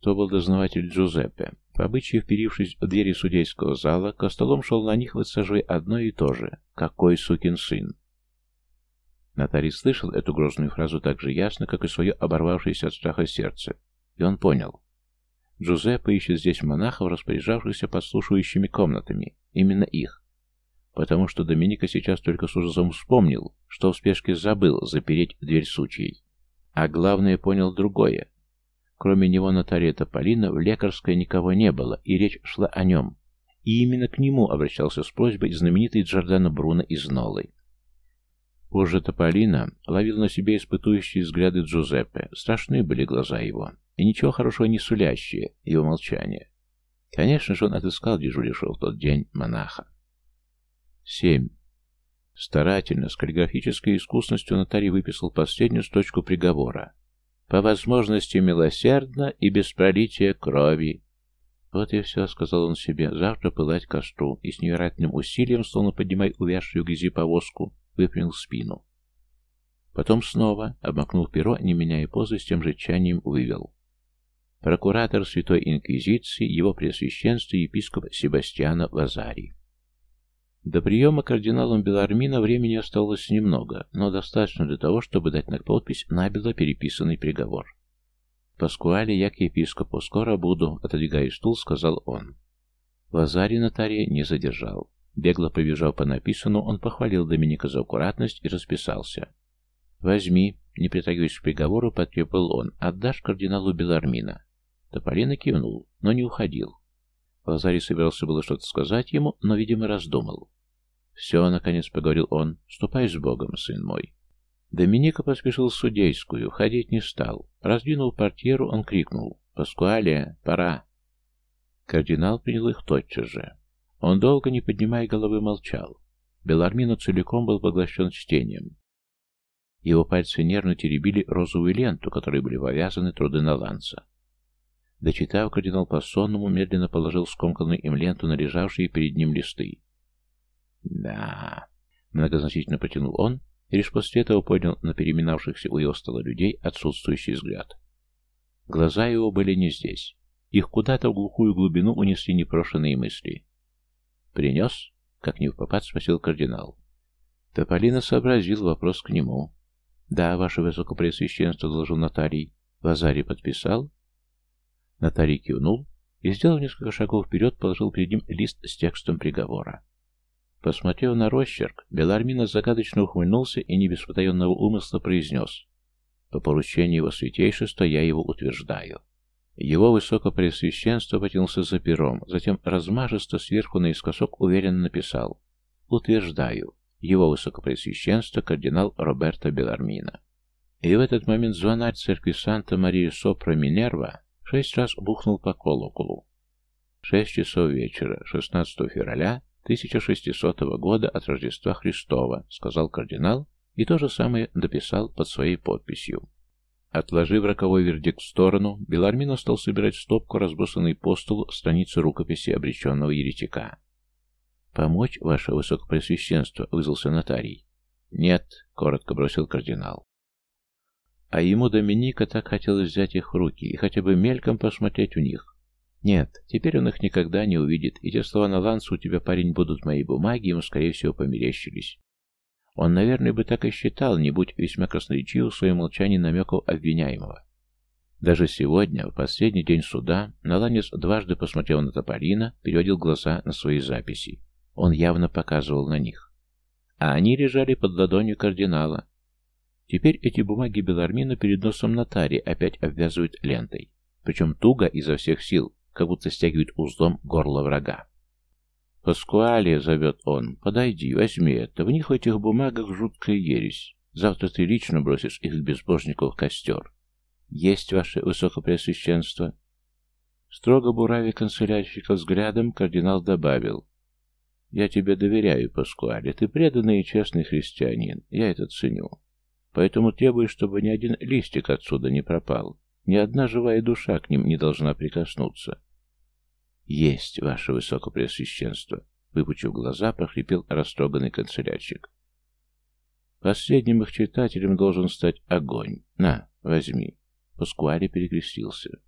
Speaker 1: То был дознаватель Джузеппе. По обычаю, вперившись в двери судейского зала, Костолом шел на них, высаживая одно и то же. «Какой сукин сын!» Нотарий слышал эту грозную фразу так же ясно, как и свое оборвавшееся от страха сердце. И он понял. Джузеппе ищет здесь монахов, распоряжавшихся подслушивающими комнатами. Именно их. Потому что Доминика сейчас только с ужасом вспомнил, что в спешке забыл запереть дверь сучьей. А главное, понял другое. Кроме него нотария Тополина в лекарской никого не было, и речь шла о нем. И именно к нему обращался с просьбой знаменитый Джордано Бруно из Нолы. Позже Тополина ловил на себе испытующие взгляды Джузеппе. Страшные были глаза его, и ничего хорошего не сулящие, его молчание. Конечно же, он отыскал дежурившего в тот день монаха. 7. Старательно, с каллиграфической искусностью нотарий выписал последнюю строчку приговора, по возможности милосердно и без пролития крови. Вот и все, сказал он себе, завтра пылать костру, и с невероятным усилием, словно поднимая увязшую грязи повозку, выпрямил спину. Потом снова, обмакнув перо, не меняя позы, с тем же тчанием вывел. Прокуратор Святой Инквизиции, его Преосвященство епископ Себастьяна Вазарий. До приема кардиналом Белармина времени оставалось немного, но достаточно для того, чтобы дать на подпись набело переписанный приговор. «Паскуале, я к епископу, скоро буду», — отодвигая стул, сказал он. Лазарий нотария не задержал. Бегло побежав по написанному, он похвалил Доминика за аккуратность и расписался. «Возьми», — не притягиваясь к приговору, потребовал он, — «отдашь кардиналу Белармина». Тополина кивнул, но не уходил. Лазарий собирался было что-то сказать ему, но, видимо, раздумал. «Все», — наконец поговорил он, — «ступай с Богом, сын мой». Доминика поспешил в судейскую, ходить не стал. Раздвинув портьеру, он крикнул «Паскуале, пора!». Кардинал принял их тотчас же. Он долго, не поднимая головы, молчал. Белармино целиком был поглощен чтением. Его пальцы нервно теребили розовую ленту, которой были повязаны труды Наланса. Дочитав, кардинал по сонному медленно положил скомканную им ленту на лежавшие перед ним листы. «Да...» — многозначительно потянул он, и лишь после этого поднял на переминавшихся у его стола людей отсутствующий взгляд. Глаза его были не здесь. Их куда-то в глухую глубину унесли непрошенные мысли. «Принес?» — как не в попад спросил кардинал. Тополина сообразил вопрос к нему. «Да, ваше высокопреосвященство, должен нотарий. Лазарий подписал?» Нотарий кивнул и, сделав несколько шагов вперед, положил перед ним лист с текстом приговора. Посмотрев на росчерк, Белармина загадочно ухмыльнулся и не без потаенного умысла произнес «По поручению его святейшества я его утверждаю». Его высокопреосвященство потянулся за пером, затем размажисто сверху наискосок уверенно написал «Утверждаю, его высокопреосвященство кардинал Роберто Белармина». И в этот момент звонарь церкви Санта-Мария Сопра Минерва Шесть раз бухнул по колоколу. Шесть часов вечера, 16 февраля 1600 года от Рождества Христова, сказал кардинал, и то же самое дописал под своей подписью. Отложив роковой вердикт в сторону, Белармино стал собирать стопку разбросанный по столу страницы рукописи обреченного еретика. «Помочь, ваше высокопресвященство?» — вызвался нотарий. «Нет», — коротко бросил кардинал. А ему Доминика так хотелось взять их в руки и хотя бы мельком посмотреть у них. Нет, теперь он их никогда не увидит, и те слова на ланце «у тебя, парень, будут мои бумаги» ему, скорее всего, померещились. Он, наверное, бы так и считал, не будь весьма красноречив в своем молчании намеков обвиняемого. Даже сегодня, в последний день суда, Наланец дважды посмотрел на Тополина, переводил глаза на свои записи. Он явно показывал на них. А они лежали под ладонью кардинала, Теперь эти бумаги Белармина перед носом нотари опять обвязывают лентой. Причем туго изо всех сил, как будто стягивают узлом горло врага. «Паскуале», — зовет он, — «подойди, возьми это. В них, в этих бумагах, жуткая ересь. Завтра ты лично бросишь их безбожников в костер. Есть ваше высокопреосвященство». Строго буравя канцелярщика взглядом, кардинал добавил. Я тебе доверяю, Паскуале. Ты преданный и честный христианин. Я это ценю. Поэтому требую, чтобы ни один листик отсюда не пропал. Ни одна живая душа к ним не должна прикоснуться. Есть, ваше высокопреосвященство. Выпучив глаза, прохрипел растроганный канцелярщик. Последним их читателем должен стать огонь. На, возьми. Паскуале перекрестился.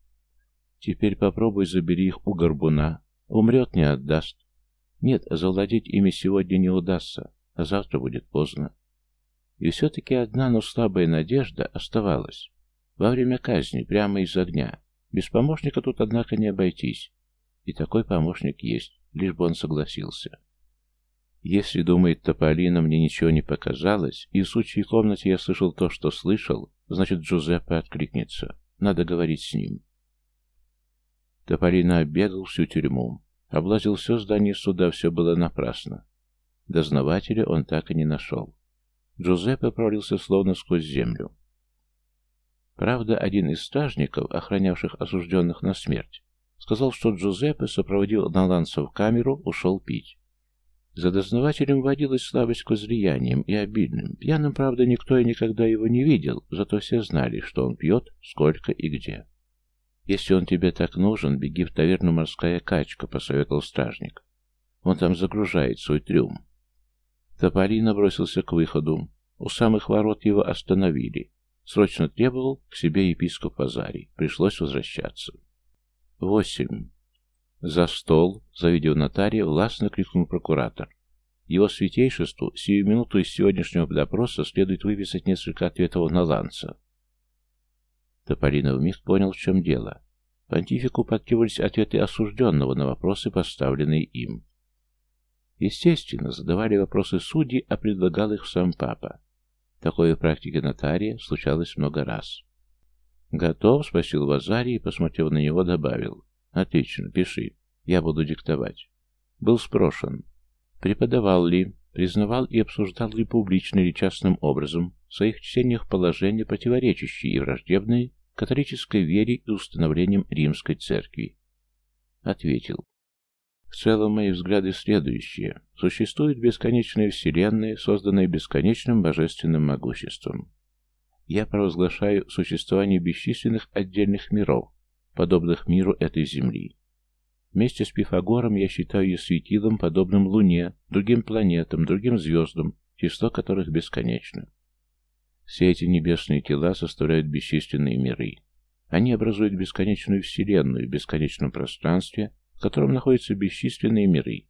Speaker 1: Теперь попробуй забери их у горбуна. Умрет, не отдаст. Нет, завладеть ими сегодня не удастся, а завтра будет поздно. И все-таки одна, но слабая надежда оставалась. Во время казни, прямо из огня. Без помощника тут, однако, не обойтись. И такой помощник есть, лишь бы он согласился. Если, думает Тополина, мне ничего не показалось, и в случае комнате я слышал то, что слышал, значит, Джузеппе откликнется. Надо говорить с ним. Тополина оббегал всю тюрьму. Облазил все здание суда, все было напрасно. Дознавателя он так и не нашел. Джузеппе провалился словно сквозь землю. Правда, один из стражников, охранявших осужденных на смерть, сказал, что Джузеппе, сопроводил Наланса в камеру, ушел пить. За дознавателем водилась слабость к возлияниям и обидным. Пьяным, правда, никто и никогда его не видел, зато все знали, что он пьет, сколько и где. «Если он тебе так нужен, беги в таверну «Морская качка», — посоветовал стражник. «Он там загружает свой трюм». Тополина бросился к выходу. У самых ворот его остановили. Срочно требовал к себе епископ Азарий. Пришлось возвращаться. Восемь. За стол, завидев нотария, властно крикнул прокуратор. Его святейшеству сию минуту из сегодняшнего допроса следует выписать несколько ответов на Ланца. Тополинов вмиг понял, в чем дело. Понтифику подкидывались ответы осужденного на вопросы, поставленные им. Естественно, задавали вопросы судьи, а предлагал их сам папа. Такое в практике нотария случалось много раз. «Готов?» — спросил Вазарий и, посмотрев на него, добавил. «Отлично, пиши. Я буду диктовать». Был спрошен. Преподавал ли, признавал и обсуждал ли публично или частным образом в своих чтениях положения, противоречащие и враждебные католической вере и установлением римской церкви. Ответил. В целом мои взгляды следующие. Существует бесконечная вселенная, созданная бесконечным божественным могуществом. Я провозглашаю существование бесчисленных отдельных миров, подобных миру этой Земли. Вместе с Пифагором я считаю ее светилом, подобным Луне, другим планетам, другим звездам, число которых бесконечно. Все эти небесные тела составляют бесчисленные миры. Они образуют бесконечную Вселенную в бесконечном пространстве, в котором находятся бесчисленные миры.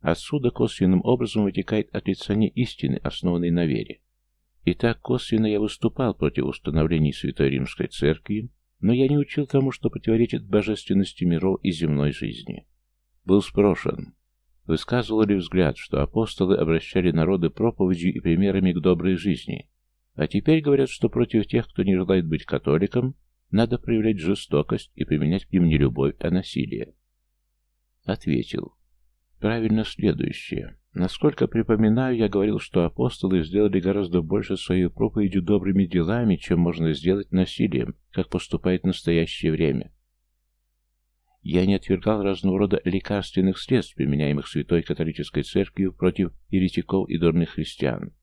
Speaker 1: Отсюда косвенным образом вытекает отрицание истины, основанной на вере. Итак, косвенно я выступал против установлений Святой Римской Церкви, но я не учил тому, что противоречит божественности миров и земной жизни. Был спрошен, высказывал ли взгляд, что апостолы обращали народы проповедью и примерами к доброй жизни, а теперь говорят, что против тех, кто не желает быть католиком, надо проявлять жестокость и применять к ним не любовь, а насилие. Ответил. Правильно следующее. Насколько припоминаю, я говорил, что апостолы сделали гораздо больше своей проповедью добрыми делами, чем можно сделать насилием, как поступает в настоящее время. Я не отвергал разного рода лекарственных средств, применяемых Святой Католической Церковью против еретиков и дурных христиан.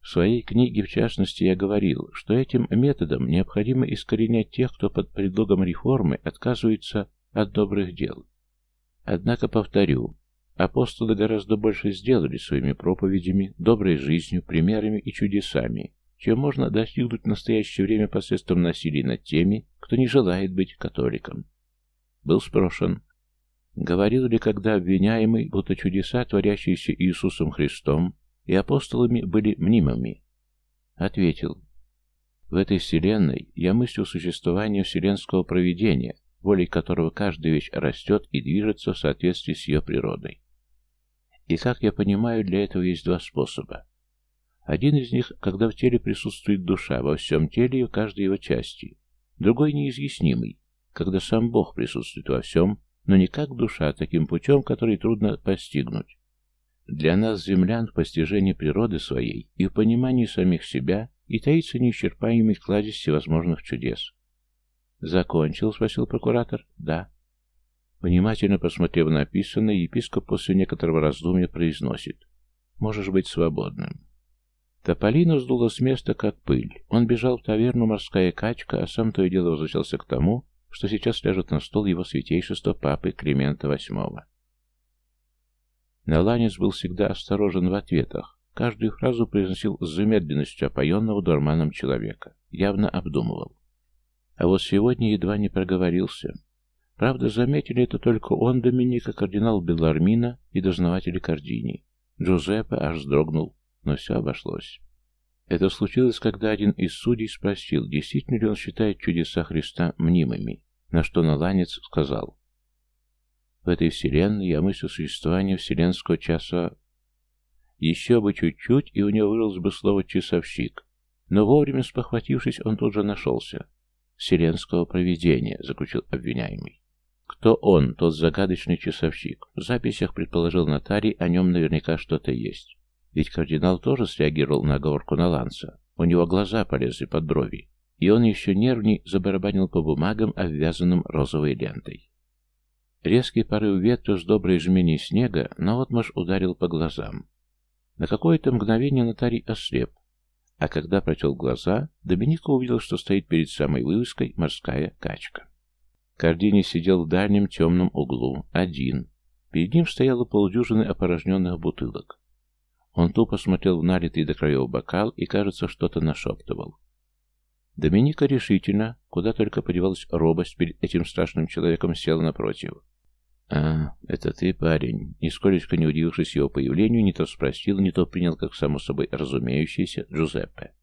Speaker 1: В своей книге, в частности, я говорил, что этим методом необходимо искоренять тех, кто под предлогом реформы отказывается от добрых дел. Однако, повторю, апостолы гораздо больше сделали своими проповедями, доброй жизнью, примерами и чудесами, чем можно достигнуть в настоящее время посредством насилия над теми, кто не желает быть католиком. Был спрошен, говорил ли когда обвиняемый, будто чудеса, творящиеся Иисусом Христом, и апостолами были мнимыми. Ответил, в этой вселенной я мыслю существование вселенского провидения, волей которого каждая вещь растет и движется в соответствии с ее природой. И, как я понимаю, для этого есть два способа. Один из них, когда в теле присутствует душа во всем теле и в каждой его части. Другой неизъяснимый, когда сам Бог присутствует во всем, но не как душа, а таким путем, который трудно постигнуть. Для нас, землян, в постижении природы своей и в понимании самих себя и таится неисчерпаемый кладезь всевозможных чудес. «Закончил?» — спросил прокуратор. «Да». Внимательно посмотрев на описанное, епископ после некоторого раздумья произносит «Можешь быть свободным». Тополину сдуло с места, как пыль. Он бежал в таверну «Морская качка», а сам то и дело возвращался к тому, что сейчас ляжет на стол его святейшества папы Климента VIII. Наланец был всегда осторожен в ответах, каждую фразу произносил с замедленностью опоенного дурманом человека, явно обдумывал. А вот сегодня едва не проговорился. Правда, заметили это только он, Доминика, кардинал Беллармина и дознаватели Кардини. Джузеппе аж вздрогнул, но все обошлось. Это случилось, когда один из судей спросил, действительно ли он считает чудеса Христа мнимыми, на что Наланец сказал, «В этой вселенной я мыслю существование вселенского часа...» Еще бы чуть-чуть, и у него вырвалось бы слово «часовщик». Но вовремя спохватившись, он тут же нашелся. «Вселенского провидения», — заключил обвиняемый. Кто он, тот загадочный часовщик? В записях, предположил нотарий, о нем наверняка что-то есть. Ведь кардинал тоже среагировал на оговорку Наланса. У него глаза полезли под брови. И он еще нервней забарабанил по бумагам, обвязанным розовой лентой. Резкий порыв ветра с доброй жмени снега наотмашь ударил по глазам. На какое-то мгновение нотарий ослеп, а когда протел глаза, Доминика увидел, что стоит перед самой вывеской морская качка. Кардини сидел в дальнем темном углу, один. Перед ним стояло полдюжины опорожненных бутылок. Он тупо смотрел в налитый до краев бокал и, кажется, что-то нашептывал. Доминика решительно, куда только подевалась робость перед этим страшным человеком, села напротив. «А, это ты, парень?» Нисколечко не удивившись его появлению, не то спросил, не то принял, как само собой разумеющийся, Джузеппе.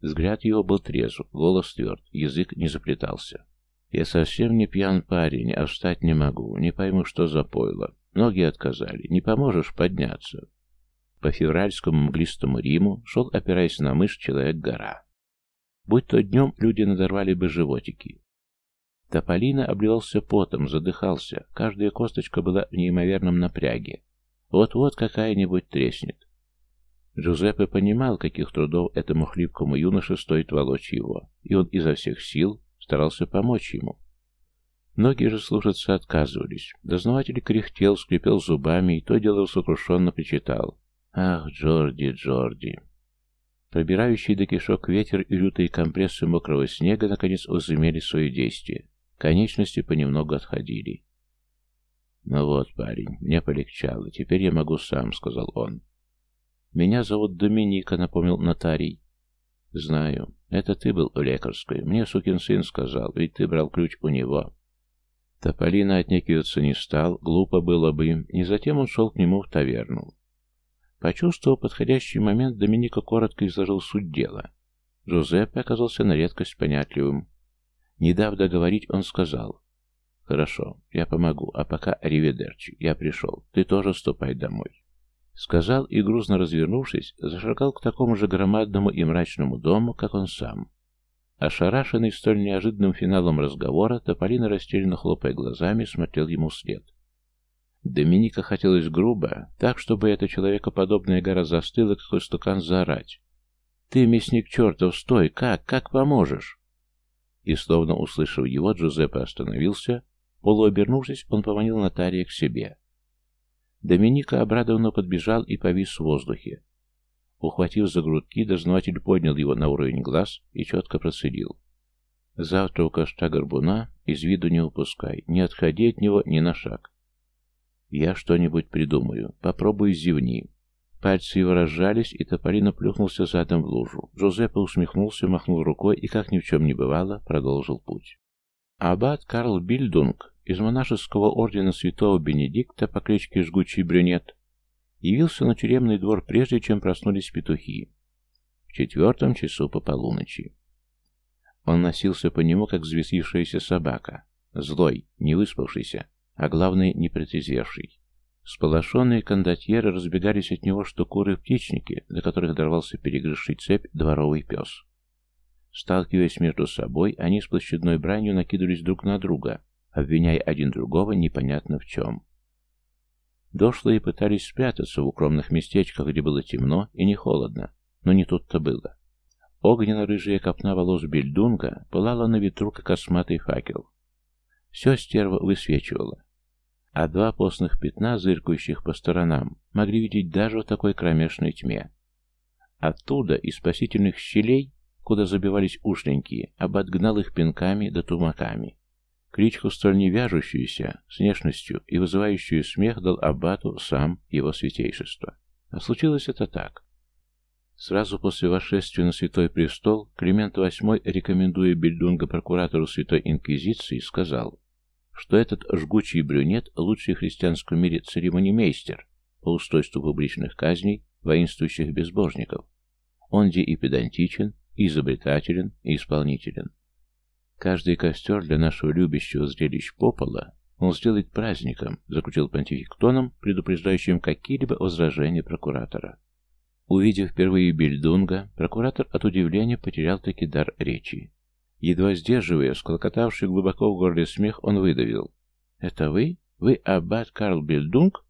Speaker 1: Взгляд его был трезв, голос тверд, язык не заплетался. Я совсем не пьян парень, а встать не могу, не пойму, что за пойло. Ноги отказали, не поможешь подняться. По февральскому мглистому Риму шел, опираясь на мышь, человек-гора. Будь то днем, люди надорвали бы животики. Тополина обливался потом, задыхался, каждая косточка была в неимоверном напряге. Вот-вот какая-нибудь треснет. Джузеппе понимал, каких трудов этому хлипкому юноше стоит волочь его, и он изо всех сил старался помочь ему. Многие же слушаться отказывались. Дознаватель кряхтел, скрипел зубами и то дело сокрушенно причитал. «Ах, Джорди, Джорди!» Пробирающий до кишок ветер и лютые компрессы мокрого снега наконец возымели свое действие. Конечности понемногу отходили. «Ну вот, парень, мне полегчало. Теперь я могу сам», — сказал он. «Меня зовут Доминика», — напомнил нотарий. «Знаю. Это ты был у лекарской. Мне сукин сын сказал, ведь ты брал ключ у него». Тополина отнекиваться не стал, глупо было бы, и затем он шел к нему в таверну. Почувствовав подходящий момент, Доминика коротко изложил суть дела. Жозеппе оказался на редкость понятливым. Не дав договорить, он сказал, «Хорошо, я помогу, а пока риведерчи, я пришел, ты тоже ступай домой». Сказал и, грузно развернувшись, зашагал к такому же громадному и мрачному дому, как он сам. Ошарашенный столь неожиданным финалом разговора, Тополина, растерянно хлопая глазами, смотрел ему вслед. Доминика хотелось грубо, так, чтобы эта человекоподобная гора застыла, как истукан, заорать. «Ты, мясник чертов, стой! Как? Как поможешь?» И, словно услышав его, Джузеппе остановился. Полуобернувшись, он поманил нотария к себе. Доминика обрадованно подбежал и повис в воздухе. Ухватив за грудки, дознаватель поднял его на уровень глаз и четко процедил. «Завтра у кошта горбуна из виду не упускай, не отходи от него ни на шаг. Я что-нибудь придумаю, попробуй зевни». Пальцы его разжались, и Тополина плюхнулся задом в лужу. Джузеппе усмехнулся, махнул рукой и, как ни в чем не бывало, продолжил путь. Аббат Карл Бильдунг из монашеского ордена святого Бенедикта по кличке Жгучий Брюнет явился на тюремный двор прежде, чем проснулись петухи. В четвертом часу по полуночи. Он носился по нему, как взвесившаяся собака. Злой, не выспавшийся, а главное, не протрезвевший. Сполошенные кондотьеры разбегались от него, что куры-птичники, до которых дорвался перегрызший цепь дворовый пес. Сталкиваясь между собой, они с площадной бранью накидывались друг на друга, обвиняя один другого непонятно в чем. Дошлые пытались спрятаться в укромных местечках, где было темно и не холодно, но не тут-то было. Огненно-рыжая копна волос бельдунга пылала на ветру, как осматый факел. Все стерва высвечивало. А два постных пятна, зыркающих по сторонам, могли видеть даже в такой кромешной тьме. Оттуда, из спасительных щелей, куда забивались ушленькие, ободгнал их пинками да тумаками. Кличку, столь не вяжущуюся с внешностью и вызывающую смех, дал Аббату сам его святейшество. А случилось это так. Сразу после восшествия на Святой Престол Климент VIII, рекомендуя Бельдунга прокуратору Святой Инквизиции, сказал, что этот жгучий брюнет – лучший в христианском мире церемонимейстер по устройству публичных казней воинствующих безбожников. Он где и педантичен, и изобретателен, и исполнителен. Каждый костер для нашего любящего зрелищ попола он сделает праздником, заключил понтифик тоном, предупреждающим какие-либо возражения прокуратора. Увидев впервые Бельдунга, прокуратор от удивления потерял таки дар речи. Едва сдерживая, склокотавший глубоко в горле смех, он выдавил. «Это вы? Вы аббат Карл Бельдунг?»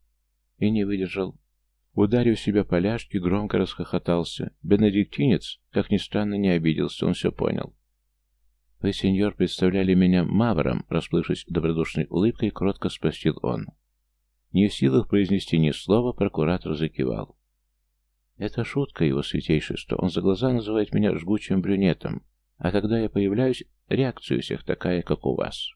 Speaker 1: И не выдержал. Ударив себя по ляжке, громко расхохотался. Бенедиктинец, как ни странно, не обиделся, он все понял. «Вы, сеньор, представляли меня мавром», расплывшись добродушной улыбкой, кротко спросил он. Не в силах произнести ни слова, прокуратор закивал. «Это шутка его святейшества. Он за глаза называет меня жгучим брюнетом. А когда я появляюсь, реакция у всех такая, как у вас».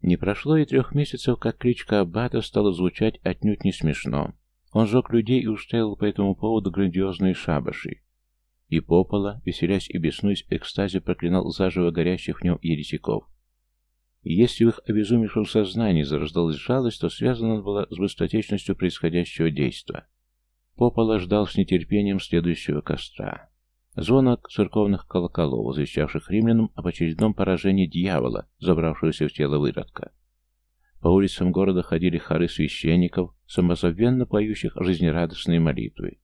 Speaker 1: Не прошло и трех месяцев, как кличка Аббата стала звучать отнюдь не смешно. Он жег людей и устраивал по этому поводу грандиозные шабаши. И Попола, веселясь и беснуясь в экстазе, проклинал заживо горящих в нем еретиков. Если в их обезумевшем сознании зарождалась жалость, то связана она была с быстротечностью происходящего действа. Попола ждал с нетерпением следующего костра. Звонок церковных колоколов, возвещавших римлянам об очередном поражении дьявола, забравшегося в тело выродка. По улицам города ходили хоры священников, самозабвенно поющих жизнерадостные молитвы.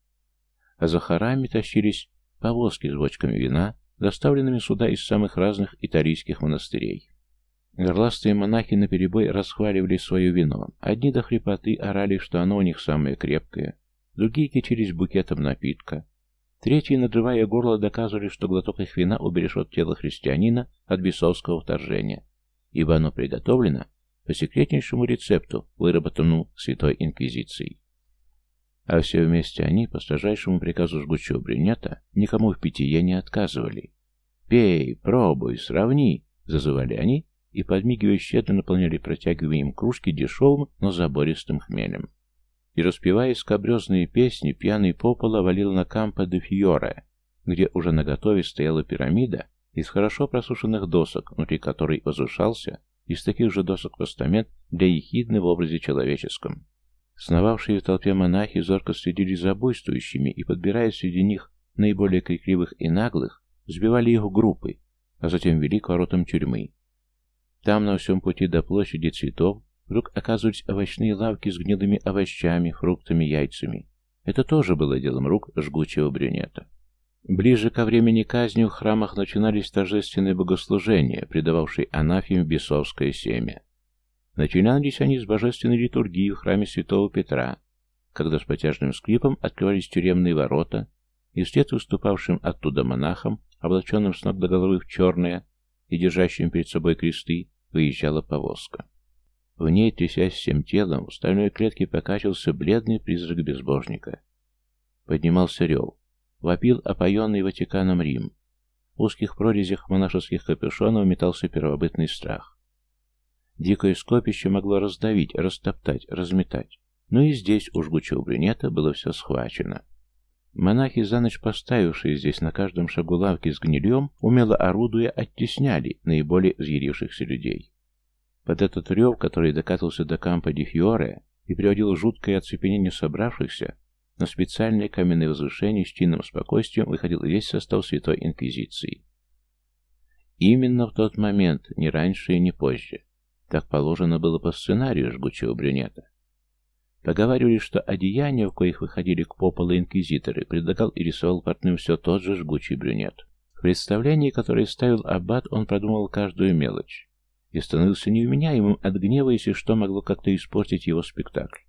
Speaker 1: А за хорами тащились повозки с бочками вина, доставленными сюда из самых разных италийских монастырей. Горластые монахи наперебой расхваливали свое вино. Одни до хрипоты орали, что оно у них самое крепкое, другие кичились букетом напитка. Третьи, надрывая горло, доказывали, что глоток их вина убережет тело христианина от бесовского вторжения, ибо оно приготовлено по секретнейшему рецепту, выработанному Святой Инквизицией. А все вместе они, по строжайшему приказу жгучего брюнета, никому в питье не отказывали. «Пей, пробуй, сравни!» — зазывали они, и, подмигивая, щедро наполняли протягиваемым кружки дешевым, но забористым хмелем. И, распевая скобрезные песни, пьяный попола валил на Кампо де Фьоре, где уже наготове стояла пирамида из хорошо просушенных досок, внутри которой возвышался из таких же досок постамент для ехидны в образе человеческом. Сновавшие в толпе монахи зорко следили за буйствующими и, подбирая среди них наиболее крикливых и наглых, сбивали их в группы, а затем вели к воротам тюрьмы. Там, на всем пути до площади цветов, вдруг оказывались овощные лавки с гнилыми овощами, фруктами, яйцами. Это тоже было делом рук жгучего брюнета. Ближе ко времени казни в храмах начинались торжественные богослужения, придававшие анафеме бесовское семя. Начинались они с божественной литургии в храме святого Петра, когда с потяжным скрипом открывались тюремные ворота, и вслед выступавшим оттуда монахам, облаченным с ног до головы в черное и держащим перед собой кресты, выезжала повозка. В ней, трясясь всем телом, в стальной клетке покачивался бледный призрак безбожника. Поднимался рев. Вопил опоенный Ватиканом Рим. В узких прорезях монашеских капюшонов метался первобытный страх. Дикое скопище могло раздавить, растоптать, разметать. Но и здесь у жгучего брюнета было все схвачено. Монахи, за ночь поставившие здесь на каждом шагу лавки с гнильем, умело орудуя, оттесняли наиболее взъярившихся людей. Под этот рев, который докатывался до кампа Ди Фьоре и приводил жуткое оцепенение собравшихся, на специальное каменное возвышение с чинным спокойствием выходил весь состав Святой Инквизиции. Именно в тот момент, не раньше и не позже. Так положено было по сценарию жгучего брюнета. Поговаривали, что одеяния, в коих выходили к пополу инквизиторы, предлагал и рисовал портным все тот же жгучий брюнет. В представлении, которое ставил Аббат, он продумал каждую мелочь и становился невменяемым от гнева, если что могло как-то испортить его спектакль.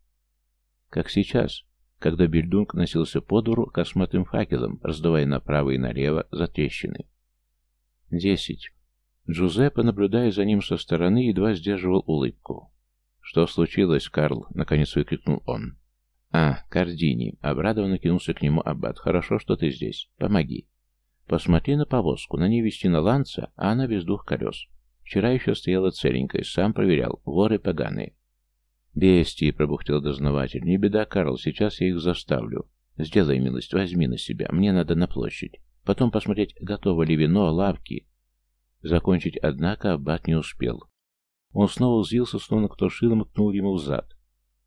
Speaker 1: Как сейчас, когда Бельдунг носился по двору косматым факелом, раздавая направо и налево за трещины. Десять. Джузеппе, наблюдая за ним со стороны, едва сдерживал улыбку. «Что случилось, Карл?» — наконец выкрикнул он. «А, Кардини!» — обрадованно кинулся к нему Аббат. «Хорошо, что ты здесь. Помоги. Посмотри на повозку. На ней вести на ланца, а она без двух колес. Вчера еще стояла целенькая, сам проверял. Воры поганые». «Бестии!» — пробухтел дознаватель. «Не беда, Карл, сейчас я их заставлю. Сделай милость, возьми на себя. Мне надо на площадь. Потом посмотреть, готово ли вино, лавки». Закончить, однако, Аббат не успел. Он снова взвился, словно кто шилом ткнул ему в зад.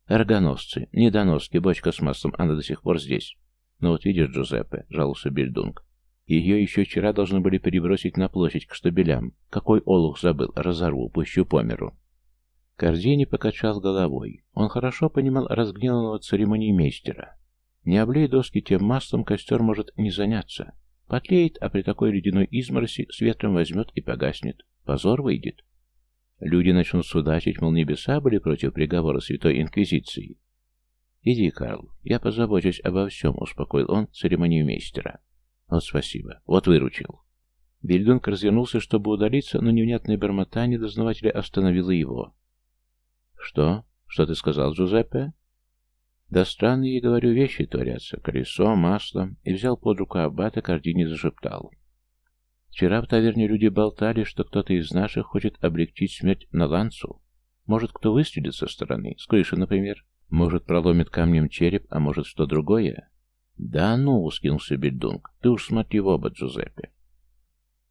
Speaker 1: «Рогоносцы, недоноски, бочка с маслом, она до сих пор здесь. Но вот видишь, Джузеппе, — жаловался Бельдунг, — ее еще вчера должны были перебросить на площадь к штабелям. Какой олух забыл, разорву, пущу по миру». Покачал головой. Он хорошо понимал разгневанного церемониймейстера. Не облей доски тем маслом, костер может не заняться. Потлеет, а при такой ледяной измороси с ветром возьмет и погаснет. Позор выйдет. Люди начнут судачить, мол, небеса были против приговора Святой Инквизиции. «Иди, Карл, я позабочусь обо всем», — успокоил он церемонию мейстера. «Вот спасибо. Вот выручил». Бельдунг развернулся, чтобы удалиться, но невнятное бормотание дознавателя остановило его. «Что? Что ты сказал, Джузеппе?» «Да странные, говорю, вещи творятся. Колесо, масло». И взял под руку аббата, Кардини зашептал. «Вчера в таверне люди болтали, что кто-то из наших хочет облегчить смерть на ланцу. Может, кто выстрелит со стороны, с крыши, например. Может, проломит камнем череп, а может, что другое?» «Да ну!» — ускинулся Бельдунг. «Ты уж смотри в оба, Джузеппе».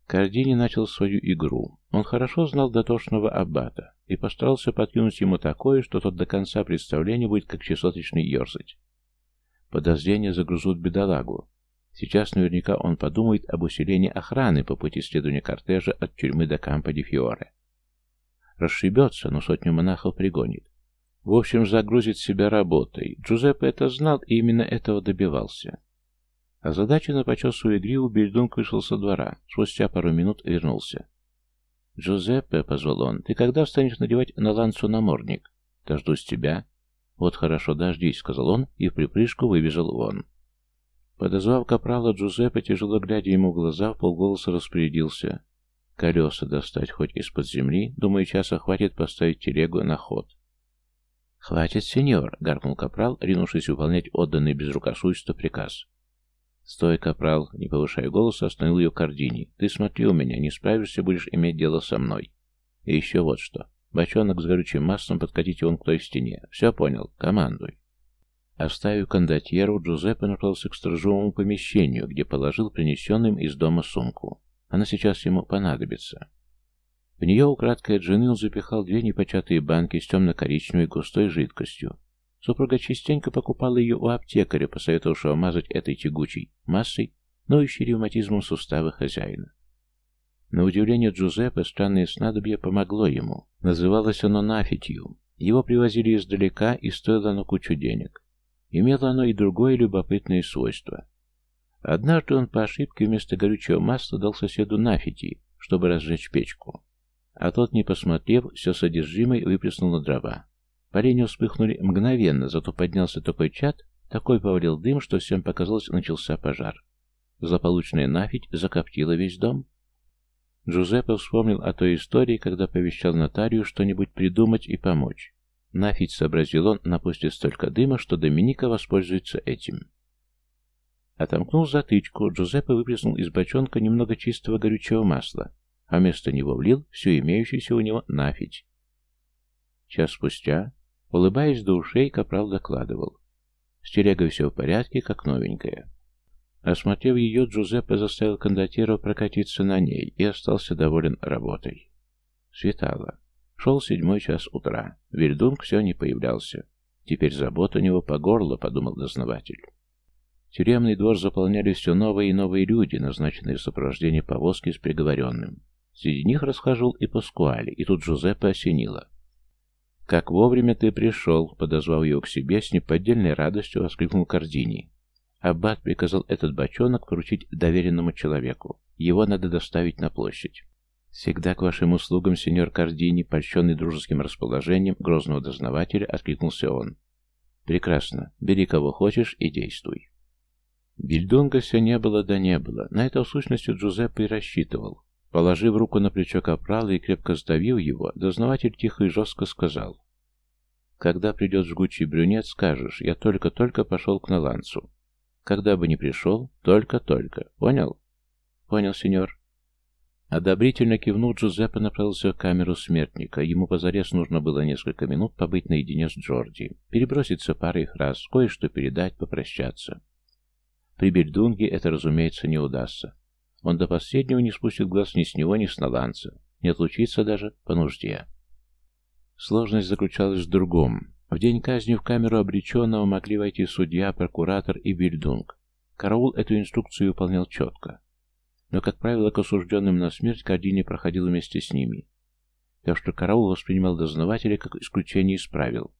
Speaker 1: Кардини начал свою игру. Он хорошо знал дотошного аббата и постарался подкинуть ему такое, что тот до конца представления будет как чесоточный ерзать. Подозрения загрузут бедолагу. Сейчас наверняка он подумает об усилении охраны по пути следования кортежа от тюрьмы до Кампо де Фиоре. Расшибется, но сотню монахов пригонит. В общем, загрузит себя работой. Джузеппе это знал и именно этого добивался. А задача на почесу гриву Бельдунг вышел со двора. Спустя пару минут вернулся. «Джузеппе», — позвал он, — «ты когда встанешь надевать на ланцу намордник?» «Дождусь тебя». «Вот хорошо, дождись», — сказал он и в припрыжку выбежал вон. Подозвав капрала, Джузеппе, тяжело глядя ему в глаза, в полголоса распорядился. «Колеса достать хоть из-под земли, думаю, часа хватит поставить телегу на ход». «Хватит, сеньор», — гаркнул капрал, ринувшись выполнять отданный без рукосуйства приказ. «Стой, капрал!» — не повышая голоса, остановил ее Кардини. «Ты смотри у меня, не справишься, будешь иметь дело со мной. И еще вот что. Бочонок с горючим маслом подкатите он к той стене. Все понял? Командуй!» Оставив кондотьеру, Джузеппе направился к сторожевому помещению, где положил принесенным из дома сумку. Она сейчас ему понадобится. В нее украдкой от жены он запихал две непочатые банки с темно-коричневой густой жидкостью, Супруга частенько покупала ее у аптекаря, посоветовавшего мазать этой тягучей массой, ноющей ревматизмом суставы хозяина. На удивление Джузеппе странное снадобье помогло ему. Называлось оно нафитью. Его привозили издалека, и стоило оно кучу денег. Имело оно и другое любопытное свойство. Однажды он по ошибке вместо горючего масла дал соседу нафити, чтобы разжечь печку. А тот, не посмотрев, все содержимое выплеснул на дрова. Поленья вспыхнули мгновенно, зато поднялся такой чат, такой повалил дым, что всем показалось, начался пожар. Злополучная нафить закоптила весь дом. Джузеппе вспомнил о той истории, когда повещал нотарию что-нибудь придумать и помочь. Нафить, сообразил он, напустит столько дыма, что Доминика воспользуется этим. Отомкнул затычку, Джузеппе выплеснул из бочонка немного чистого горючего масла, а вместо него влил всю имеющуюся у него нафить. Час спустя Улыбаясь до ушей, Капрал докладывал. С телегой все в порядке, как новенькая. Осмотрев ее, Джузеппе заставил кондотьера прокатиться на ней и остался доволен работой. Светало. Шел седьмой час утра. Вильдунг все не появлялся. Теперь забот у него по горло, подумал дознаватель. Тюремный двор заполняли все новые и новые люди, назначенные в сопровождении повозки с приговоренным. Среди них расхаживал и Паскуали, и тут Джузеппе осенило. «Как вовремя ты пришел!» — подозвал его к себе, с неподдельной радостью воскликнул Кардини. Аббат приказал этот бочонок поручить доверенному человеку. Его надо доставить на площадь. «Всегда к вашим услугам, сеньор Кардини», польщенный дружеским расположением грозного дознавателя, откликнулся он. «Прекрасно. Бери кого хочешь и действуй». Бильдонга все не было да не было. На это в сущности Джузеппе и рассчитывал. Положив руку на плечо капрала и крепко сдавив его, дознаватель тихо и жестко сказал. «Когда придет жгучий брюнет, скажешь, я только-только пошел к Наланцу. Когда бы не пришел, только-только. Понял?» «Понял, сеньор». Одобрительно кивнув, Джузеппе направился в камеру смертника. Ему позарез нужно было несколько минут побыть наедине с Джорди, переброситься парой фраз, кое-что передать, попрощаться. При Бельдунге это, разумеется, не удастся. Он до последнего не спустит глаз ни с него, ни с Наланца, не отлучится даже по нужде. Сложность заключалась в другом. В день казни в камеру обреченного могли войти судья, прокуратор и Бельдунг. Караул эту инструкцию выполнял четко но, как правило, к осужденным на смерть Кардини проходил вместе с ними. Так что караул воспринимал дознавателя как исключение из правил,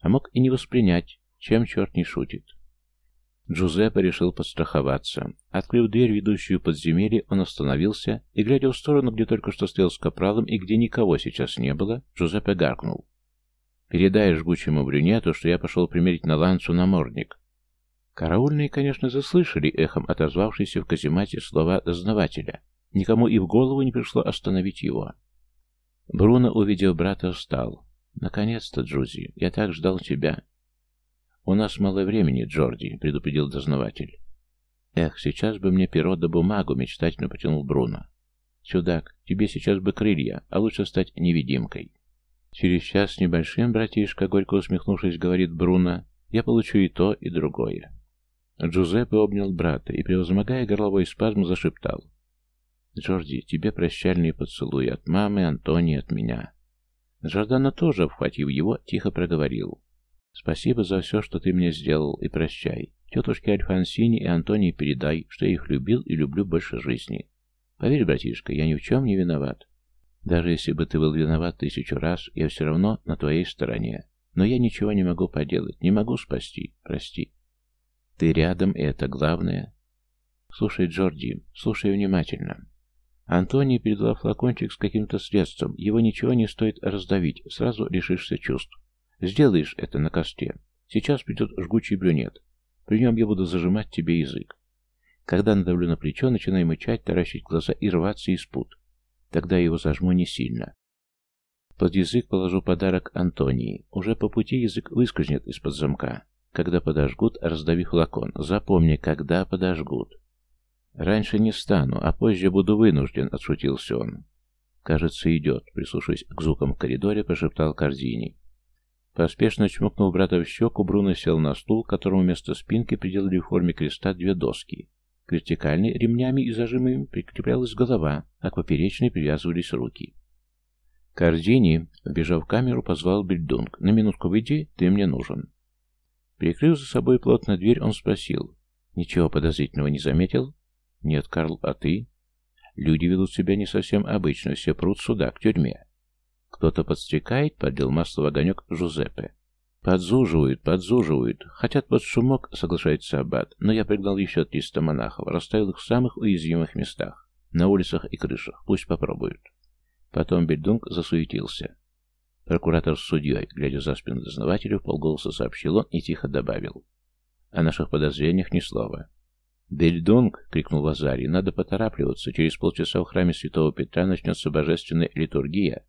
Speaker 1: а мог и не воспринять, чем черт не шутит. Джузеппе решил подстраховаться. Открыв дверь, ведущую подземелье, он остановился и, глядя в сторону, где только что стоял с капралом и где никого сейчас не было, Джузеппе гаркнул. «Передай жгучему брюнету, что я пошел примерить на ланцу намордник. Караульные, конечно, заслышали эхом отозвавшиеся в каземате слова дознавателя. Никому и в голову не пришло остановить его. Бруно, увидев брата, встал. «Наконец-то, Джузи, я так ждал тебя». «У нас мало времени, Джорди», — предупредил дознаватель. «Эх, сейчас бы мне перо да бумагу», — мечтательно потянул Бруно. «Чудак, тебе сейчас бы крылья, а лучше стать невидимкой». «Через час небольшим, братишка», — горько усмехнувшись, говорит Бруно, — «я получу и то, и другое». Джузеппе обнял брата и, превозмогая горловой спазм, зашептал. «Джорди, тебе прощальные поцелуи от мамы, Антони, от меня». Джордана тоже, обхватив его, тихо проговорил. «Спасибо за все, что ты мне сделал, и прощай. Тетушке Альфонсине и Антонии передай, что я их любил и люблю больше жизни. Поверь, братишка, я ни в чем не виноват. Даже если бы ты был виноват тысячу раз, я все равно на твоей стороне. Но я ничего не могу поделать, не могу спасти. Прости». Ты рядом, и это главное. Слушай, Джорди, слушай внимательно. Антония передала флакончик с каким-то средством. Его ничего не стоит раздавить, сразу лишишься чувств. Сделаешь это на косте. Сейчас придет жгучий брюнет. При нем я буду зажимать тебе язык. Когда надавлю на плечо, начинай мычать, таращить глаза и рваться из пут. Тогда его зажму не сильно. Под язык положу подарок Антонии. Уже по пути язык выскользнет из-под замка. Когда подожгут, раздавив флакон. Запомни, когда подожгут. Раньше не стану, а позже буду вынужден, отшутился он. Кажется, идет, прислушиваясь к звукам в коридоре, прошептал Кордини. Поспешно чмокнув брата в щеку, Бруно сел на стул, которому вместо спинки приделали в форме креста две доски. К вертикальной ремнями и зажимами прикреплялась голова, а к поперечной привязывались руки. Кордини, вбежав в камеру, позвал Бельдунг. «На минутку выйди, ты мне нужен». Прикрыв за собой плотно дверь, он спросил. «Ничего подозрительного не заметил?» «Нет, Карл, а ты?» «Люди ведут себя не совсем обычно, все прут сюда, к тюрьме». «Кто-то подстрекает?» — подлил масло в огонек Жузеппе. «Подзуживают, подзуживают. Хотят под шумок», — соглашается Аббат. «Но я пригнал еще триста монахов, расставил их в самых уязвимых местах. На улицах и крышах. Пусть попробуют». Потом Бельдунг засуетился. Прокуратор с судьей, глядя за спину дознавателя, полголоса сообщил он и тихо добавил. О наших подозрениях ни слова. «Бельдунг!» — крикнул Лазарий. «Надо поторапливаться. Через полчаса в храме святого Петра начнется божественная литургия».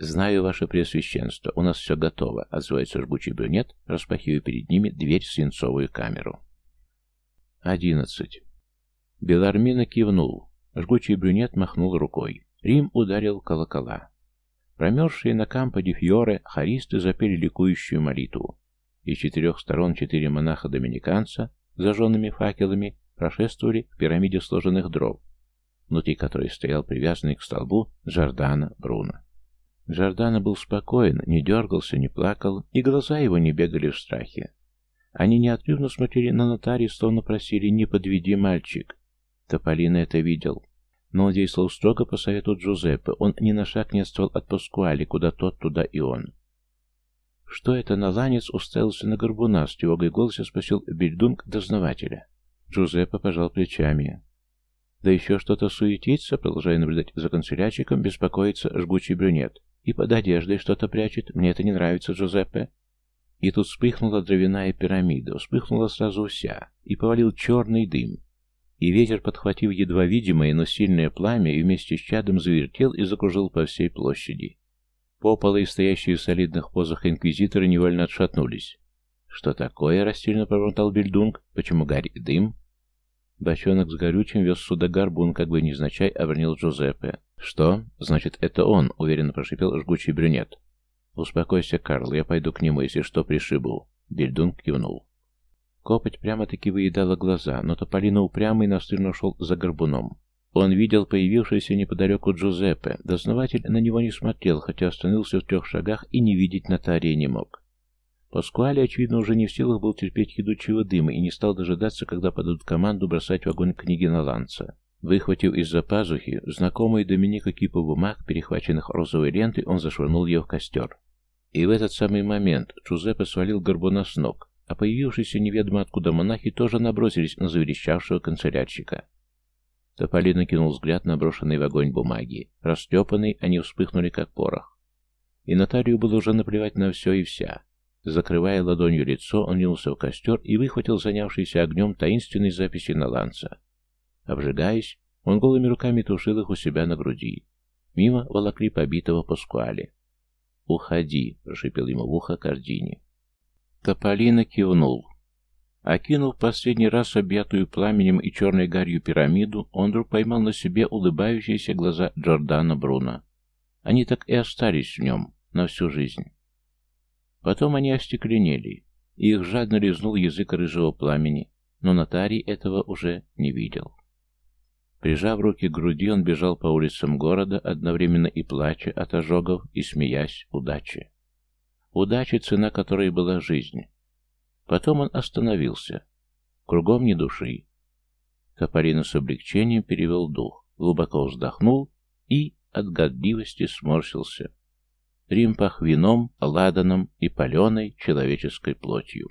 Speaker 1: «Знаю, ваше преосвященство, у нас все готово», — отзывается жгучий брюнет, распахивая перед ними дверь в свинцовую камеру. Одиннадцать. Белармина кивнул. Жгучий брюнет махнул рукой. Рим ударил колокола. Промерзшие на кампо ди Фьоре хористы запели ликующую молитву. Из четырех сторон четыре монаха-доминиканца зажженными факелами прошествовали к пирамиде сложенных дров, внутри которой стоял привязанный к столбу Джордана Бруно. Джордана был спокоен, не дергался, не плакал, и глаза его не бегали в страхе. Они неотрывно смотрели на нотарий, словно просили «не подведи, мальчик». Тополина это видел. Но он действовал строго по совету Джузеппе. Он ни на шаг не отстал от Паскуали, куда тот, туда и он. Что это наланец уставился на горбуна? С тревогой голоса спросил Бельдунг дознавателя. Джузеппе пожал плечами. Да еще что-то суетится, продолжая наблюдать за канцелячиком, беспокоится жгучий брюнет. И под одеждой что-то прячет. Мне это не нравится, Джузеппе. И тут вспыхнула дровяная пирамида, вспыхнула сразу вся, и повалил черный дым. и ветер, подхватив едва видимое, но сильное пламя, и вместе с чадом завертел и закружил по всей площади. Пополы и стоящие в солидных позах инквизиторы невольно отшатнулись. «Что такое?» — растерянно пробормотал Бельдунг. «Почему и дым?» Бочонок с горючим вез сюда горбун, как бы невзначай обронил Джузеппе. «Что? Значит, это он», — уверенно прошипел жгучий брюнет. «Успокойся, Карл, я пойду к нему, если что, пришибу». Бельдунг кивнул. Копоть прямо-таки выедала глаза, но Тополина упрямо и настырно шел за горбуном. Он видел появившийся неподалеку Джузеппе. Дознаватель на него не смотрел, хотя остановился в трех шагах и не видеть Нотария не мог. Паскуале, очевидно, уже не в силах был терпеть едучего дыма и не стал дожидаться, когда подадут команду бросать в огонь книги на ланца. Выхватив из-за пазухи знакомый Доминика кипу бумаг, перехваченных розовой лентой, он зашвырнул ее в костер. И в этот самый момент Джузеппе свалил горбуна с ног, а появившиеся неведомо откуда монахи тоже набросились на заверещавшего канцелярщика. Тополин кинул взгляд на брошенные в огонь бумаги. Растепанные, они вспыхнули, как порох. И нотарию было уже наплевать на все и вся. Закрывая ладонью лицо, он ринулся в костер и выхватил занявшийся огнем таинственной записи на ланца. Обжигаясь, он голыми руками тушил их у себя на груди. Мимо волокли побитого Паскуале. «Уходи», — прошипел ему в ухо Кардини. Тополина кивнул. Окинув последний раз объятую пламенем и черной гарью пирамиду, он вдруг поймал на себе улыбающиеся глаза Джордана Бруно. Они так и остались в нем на всю жизнь. Потом они остекленели, их жадно лизнул язык рыжего пламени, но нотарий этого уже не видел. Прижав руки к груди, он бежал по улицам города, одновременно и плача от ожогов, и смеясь удачи. Удачи, цена которой была жизнь. Потом он остановился. Кругом ни души. Капарина с облегчением перевел дух, глубоко вздохнул и от годливости сморщился. Рим пах вином, ладаном и паленой человеческой плотью.